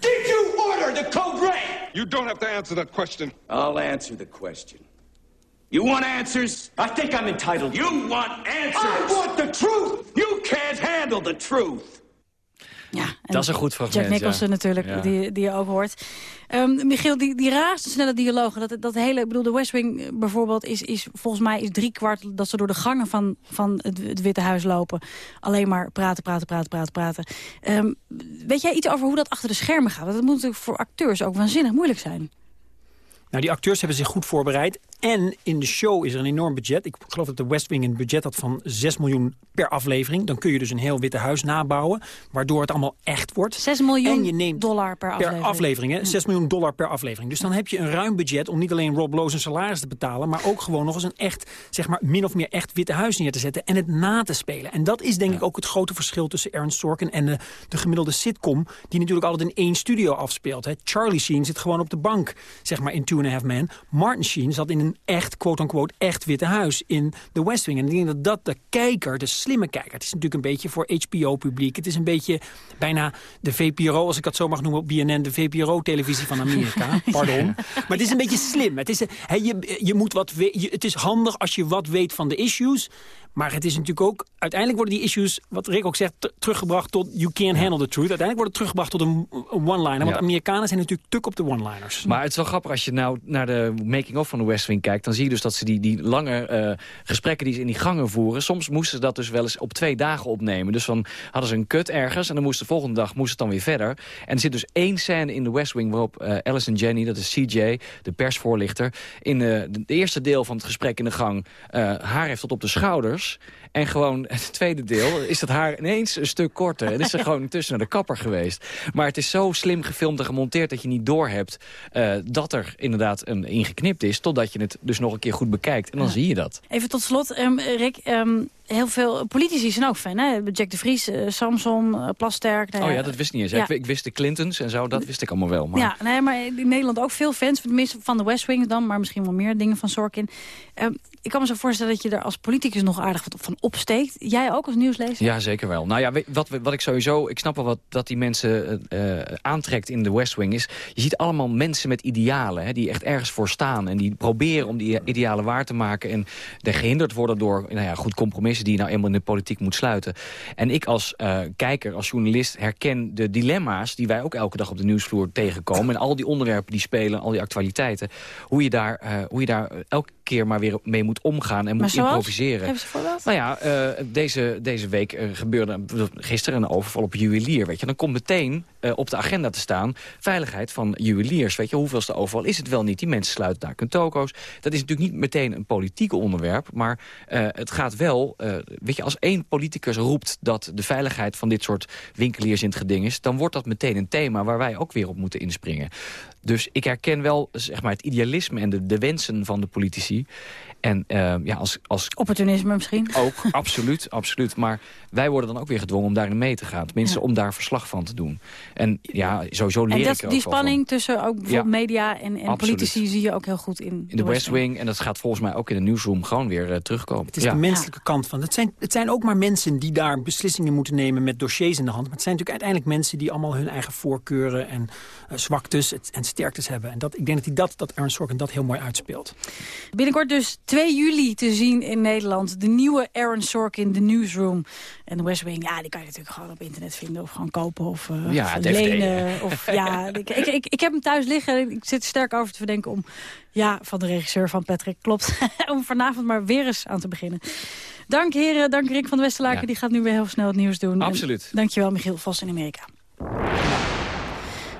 Did you order the code red? You don't have to answer that question. I'll answer the question. You want answers? I think I'm entitled. You want answers? I want the truth! You can't handle the truth! Ja, dat is een goed fragment, Jack Nicholson ja. natuurlijk, Ja. die, die je ook hoort. Um, Michiel, die, die razendsnelle dialogen, dat, dat hele, ik bedoel, de West Wing bijvoorbeeld is, is volgens mij is drie kwart dat ze door de gangen van, van het, het Witte Huis lopen. Alleen maar praten, praten, praten, praten, praten. Um, weet jij iets over hoe dat achter de schermen gaat? Want dat moet natuurlijk voor acteurs ook waanzinnig moeilijk zijn. Nou, die acteurs hebben zich goed voorbereid. En in de show is er een enorm budget. Ik geloof dat de West Wing een budget had van 6 miljoen per aflevering. Dan kun je dus een heel Witte Huis nabouwen. Waardoor het allemaal echt wordt. 6 miljoen en je neemt dollar per aflevering. Per aflevering, hè? 6 miljoen dollar per aflevering. Dus dan heb je een ruim budget om niet alleen Rob Lowe zijn salaris te betalen... maar ook gewoon nog eens een echt, zeg maar, min of meer echt Witte Huis neer te zetten... en het na te spelen. En dat is denk ik ook het grote verschil tussen Ernst Sorkin... en de, de gemiddelde sitcom, die natuurlijk altijd in één studio afspeelt. Hè? Charlie Sheen zit gewoon op de bank, zeg maar, in Two and a Half Men. Martin Sheen zat in een echt, quote-unquote, echt Witte Huis in The West Wing. En ik denk dat dat de kijker, de slimme kijker... het is natuurlijk een beetje voor HBO-publiek. Het is een beetje bijna de VPRO, als ik dat zo mag noemen op BNN... de VPRO-televisie van Amerika. (laughs) Pardon. Maar het is een beetje slim. Het is, he, je, je moet wat je, het is handig als je wat weet van de issues... Maar het is natuurlijk ook... Uiteindelijk worden die issues, wat Rick ook zegt... teruggebracht tot you can't handle the truth. Uiteindelijk wordt het teruggebracht tot een, one-liner. Want Amerikanen zijn natuurlijk tuk op de one-liners. Maar het is wel grappig als je nou naar de making-of van de West Wing kijkt... dan zie je dus dat ze die, die lange uh, gesprekken die ze in die gangen voeren... soms moesten ze dat dus wel eens op twee dagen opnemen. Dus dan hadden ze een cut ergens... en dan moest de volgende dag moest het dan weer verder. En er zit dus één scène in de West Wing... waarop uh, Alice en Jenny, dat is CJ, de persvoorlichter... in het eerste deel van het gesprek in de gang... haar heeft tot op de schouders en gewoon het tweede deel is dat haar ineens een stuk korter. En is ze (laughs) gewoon tussen naar de kapper geweest. Maar het is zo slim gefilmd en gemonteerd dat je niet doorhebt... Uh, dat er inderdaad een ingeknipt is... totdat je het dus nog een keer goed bekijkt. En dan zie je dat. Even tot slot, um, Rick... Um, heel veel politici zijn ook fan, hè? Jack de Vries, uh, Samson, uh, Plasterk. Nou, oh ja, dat wist niet eens. Ja. Ik, ik, wist de Clintons en zo, dat wist ik allemaal wel. Maar... Ja, nee, maar in Nederland ook veel fans. Tenminste van de West Wing dan, maar misschien wel meer dingen van Sorkin. Uh, ik kan me zo voorstellen dat je er als politicus nog aardig wat van opsteekt. Jij ook als nieuwslezer? Ja, zeker wel. Nou ja, wat, wat ik sowieso... Ik snap wel wat dat die mensen aantrekt in de West Wing is... je ziet allemaal mensen met idealen, hè, die echt ergens voor staan... en die proberen om die idealen waar te maken... en er gehinderd worden door nou ja, goed die je nou eenmaal in de politiek moet sluiten. En ik als uh, kijker, als journalist herken de dilemma's... die wij ook elke dag op de nieuwsvloer tegenkomen. En al die onderwerpen die spelen, al die actualiteiten. Hoe je daar, uh, hoe je daar elke keer maar weer mee moet omgaan en moet improviseren. Geef ze voorbeeld. Nou ja, uh, deze, deze week gebeurde gisteren een overval op juwelier. Weet je. Dan komt meteen op de agenda te staan veiligheid van juweliers. Weet je, hoeveelste overval is het wel niet? Die mensen sluiten daar toko's. Dat is natuurlijk niet meteen een politiek onderwerp, maar het gaat wel uh, weet je, als één politicus roept dat de veiligheid van dit soort winkeliers in het geding is... dan wordt dat meteen een thema waar wij ook weer op moeten inspringen. Dus ik herken wel zeg maar, het idealisme en de, de wensen van de politici. En uh, ja, als, als... Opportunisme misschien? Ook, (laughs) absoluut, absoluut. Maar wij worden dan ook weer gedwongen om daarin mee te gaan. Tenminste, ja. om daar verslag van te doen. En ja, sowieso leer en dat, ik die spanning tussen ook bijvoorbeeld ja, media en, en politici zie je ook heel goed in, in de, West Wing. En dat gaat volgens mij ook in de newsroom gewoon weer uh, terugkomen. Het is de menselijke kant van. Het zijn, het zijn ook maar mensen die daar beslissingen moeten nemen met dossiers in de hand. Maar het zijn natuurlijk uiteindelijk mensen die allemaal hun eigen voorkeuren en uh, zwaktes en sterktes hebben. En dat, ik denk dat hij dat, dat Ernst Sorkin dat heel mooi uitspeelt. Binnenkort dus 2 juli te zien in Nederland. De nieuwe Aaron Sorkin, de Newsroom. En de West Wing, ja, die kan je natuurlijk gewoon op internet vinden. Of gewoon kopen of uh, ja, lenen. Of, ja, (laughs) ik, ik, ik, ik, heb hem thuis liggen. Ik zit er sterk over te verdenken om... Ja, van de regisseur van Patrick, klopt. (laughs) om vanavond maar weer eens aan te beginnen. Dank heren, dank Rick van de Westerlaken. Ja. Die gaat nu weer heel snel het nieuws doen. Absoluut. En dankjewel Michiel Vos in Amerika.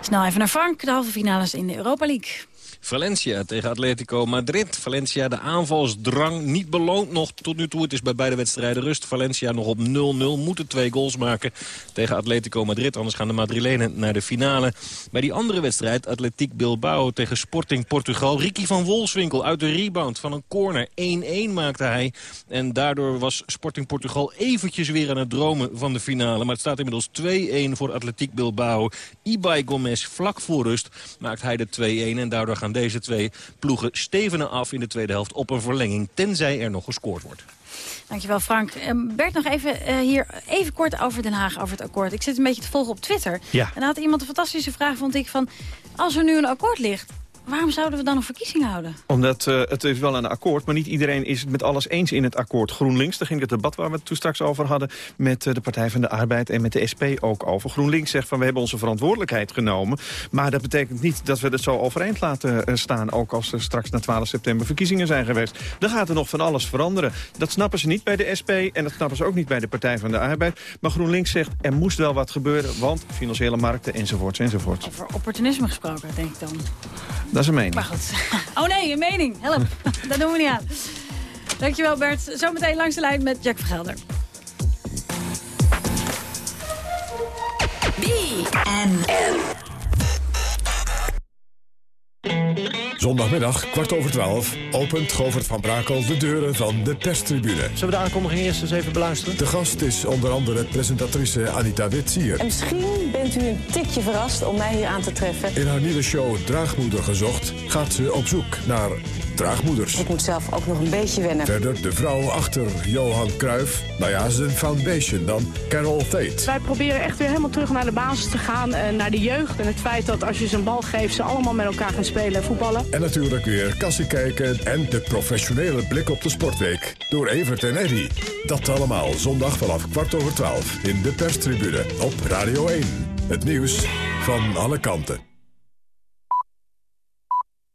Snel even naar Frank, de halve finales in de Europa League. Valencia tegen Atletico Madrid. Valencia de aanvalsdrang niet beloond nog tot nu toe. Het is bij beide wedstrijden rust. Valencia nog op 0-0. Moeten twee goals maken tegen Atletico Madrid. Anders gaan de Madrilenen naar de finale. Bij die andere wedstrijd, Atletiek Bilbao tegen Sporting Portugal. Ricky van Wolfswinkel uit de rebound van een corner. 1-1 maakte hij. En daardoor was Sporting Portugal eventjes weer aan het dromen van de finale. Maar het staat inmiddels 2-1 voor Atletiek Bilbao. Ibai Gomez vlak voor rust maakt hij de 2-1. En daardoor gaan deze twee ploegen stevenen af in de tweede helft op een verlenging. Tenzij er nog gescoord wordt. Dankjewel Frank. Bert, nog even uh, hier even kort over Den Haag, over het akkoord. Ik zit een beetje te volgen op Twitter. Ja. En dan had iemand een fantastische vraag, vond ik, van... als er nu een akkoord ligt, Waarom zouden we dan een verkiezing houden? Omdat uh, het is wel een akkoord, maar niet iedereen is het met alles eens in het akkoord. GroenLinks, daar ging het debat waar we het toen straks over hadden... met uh, de Partij van de Arbeid en met de SP ook over. GroenLinks zegt van we hebben onze verantwoordelijkheid genomen. Maar dat betekent niet dat we het zo overeind laten uh, staan... ook als er straks na 12 september verkiezingen zijn geweest. Dan gaat er nog van alles veranderen. Dat snappen ze niet bij de SP en dat snappen ze ook niet bij de Partij van de Arbeid. Maar GroenLinks zegt er moest wel wat gebeuren... want financiële markten enzovoorts enzovoorts. Over opportunisme gesproken, denk ik dan. Dat is een mening. Maar goed, Oh nee, een mening. Help. (laughs) dat doen we niet aan. Dankjewel Bert. Zometeen langs de lijn met Jack Vergelder. BNN. Zondagmiddag, kwart over twaalf, opent Govert van Brakel de deuren van de perstribune. Zullen we de aankondiging eerst eens even beluisteren? De gast is onder andere presentatrice Anita Witsier. En misschien bent u een tikje verrast om mij hier aan te treffen. In haar nieuwe show Draagmoeder gezocht gaat ze op zoek naar draagmoeders. Ik moet zelf ook nog een beetje wennen. Verder de vrouw achter Johan Cruijff. Nou ja, zijn foundation dan, Carol Tate. Wij proberen echt weer helemaal terug naar de basis te gaan. En naar de jeugd. En het feit dat als je ze een bal geeft, ze allemaal met elkaar gaan spelen en voetballen. En natuurlijk weer kassie kijken en de professionele blik op de sportweek. Door Evert en Eddy. Dat allemaal zondag vanaf kwart over twaalf in de perstribune op Radio 1. Het nieuws van alle kanten.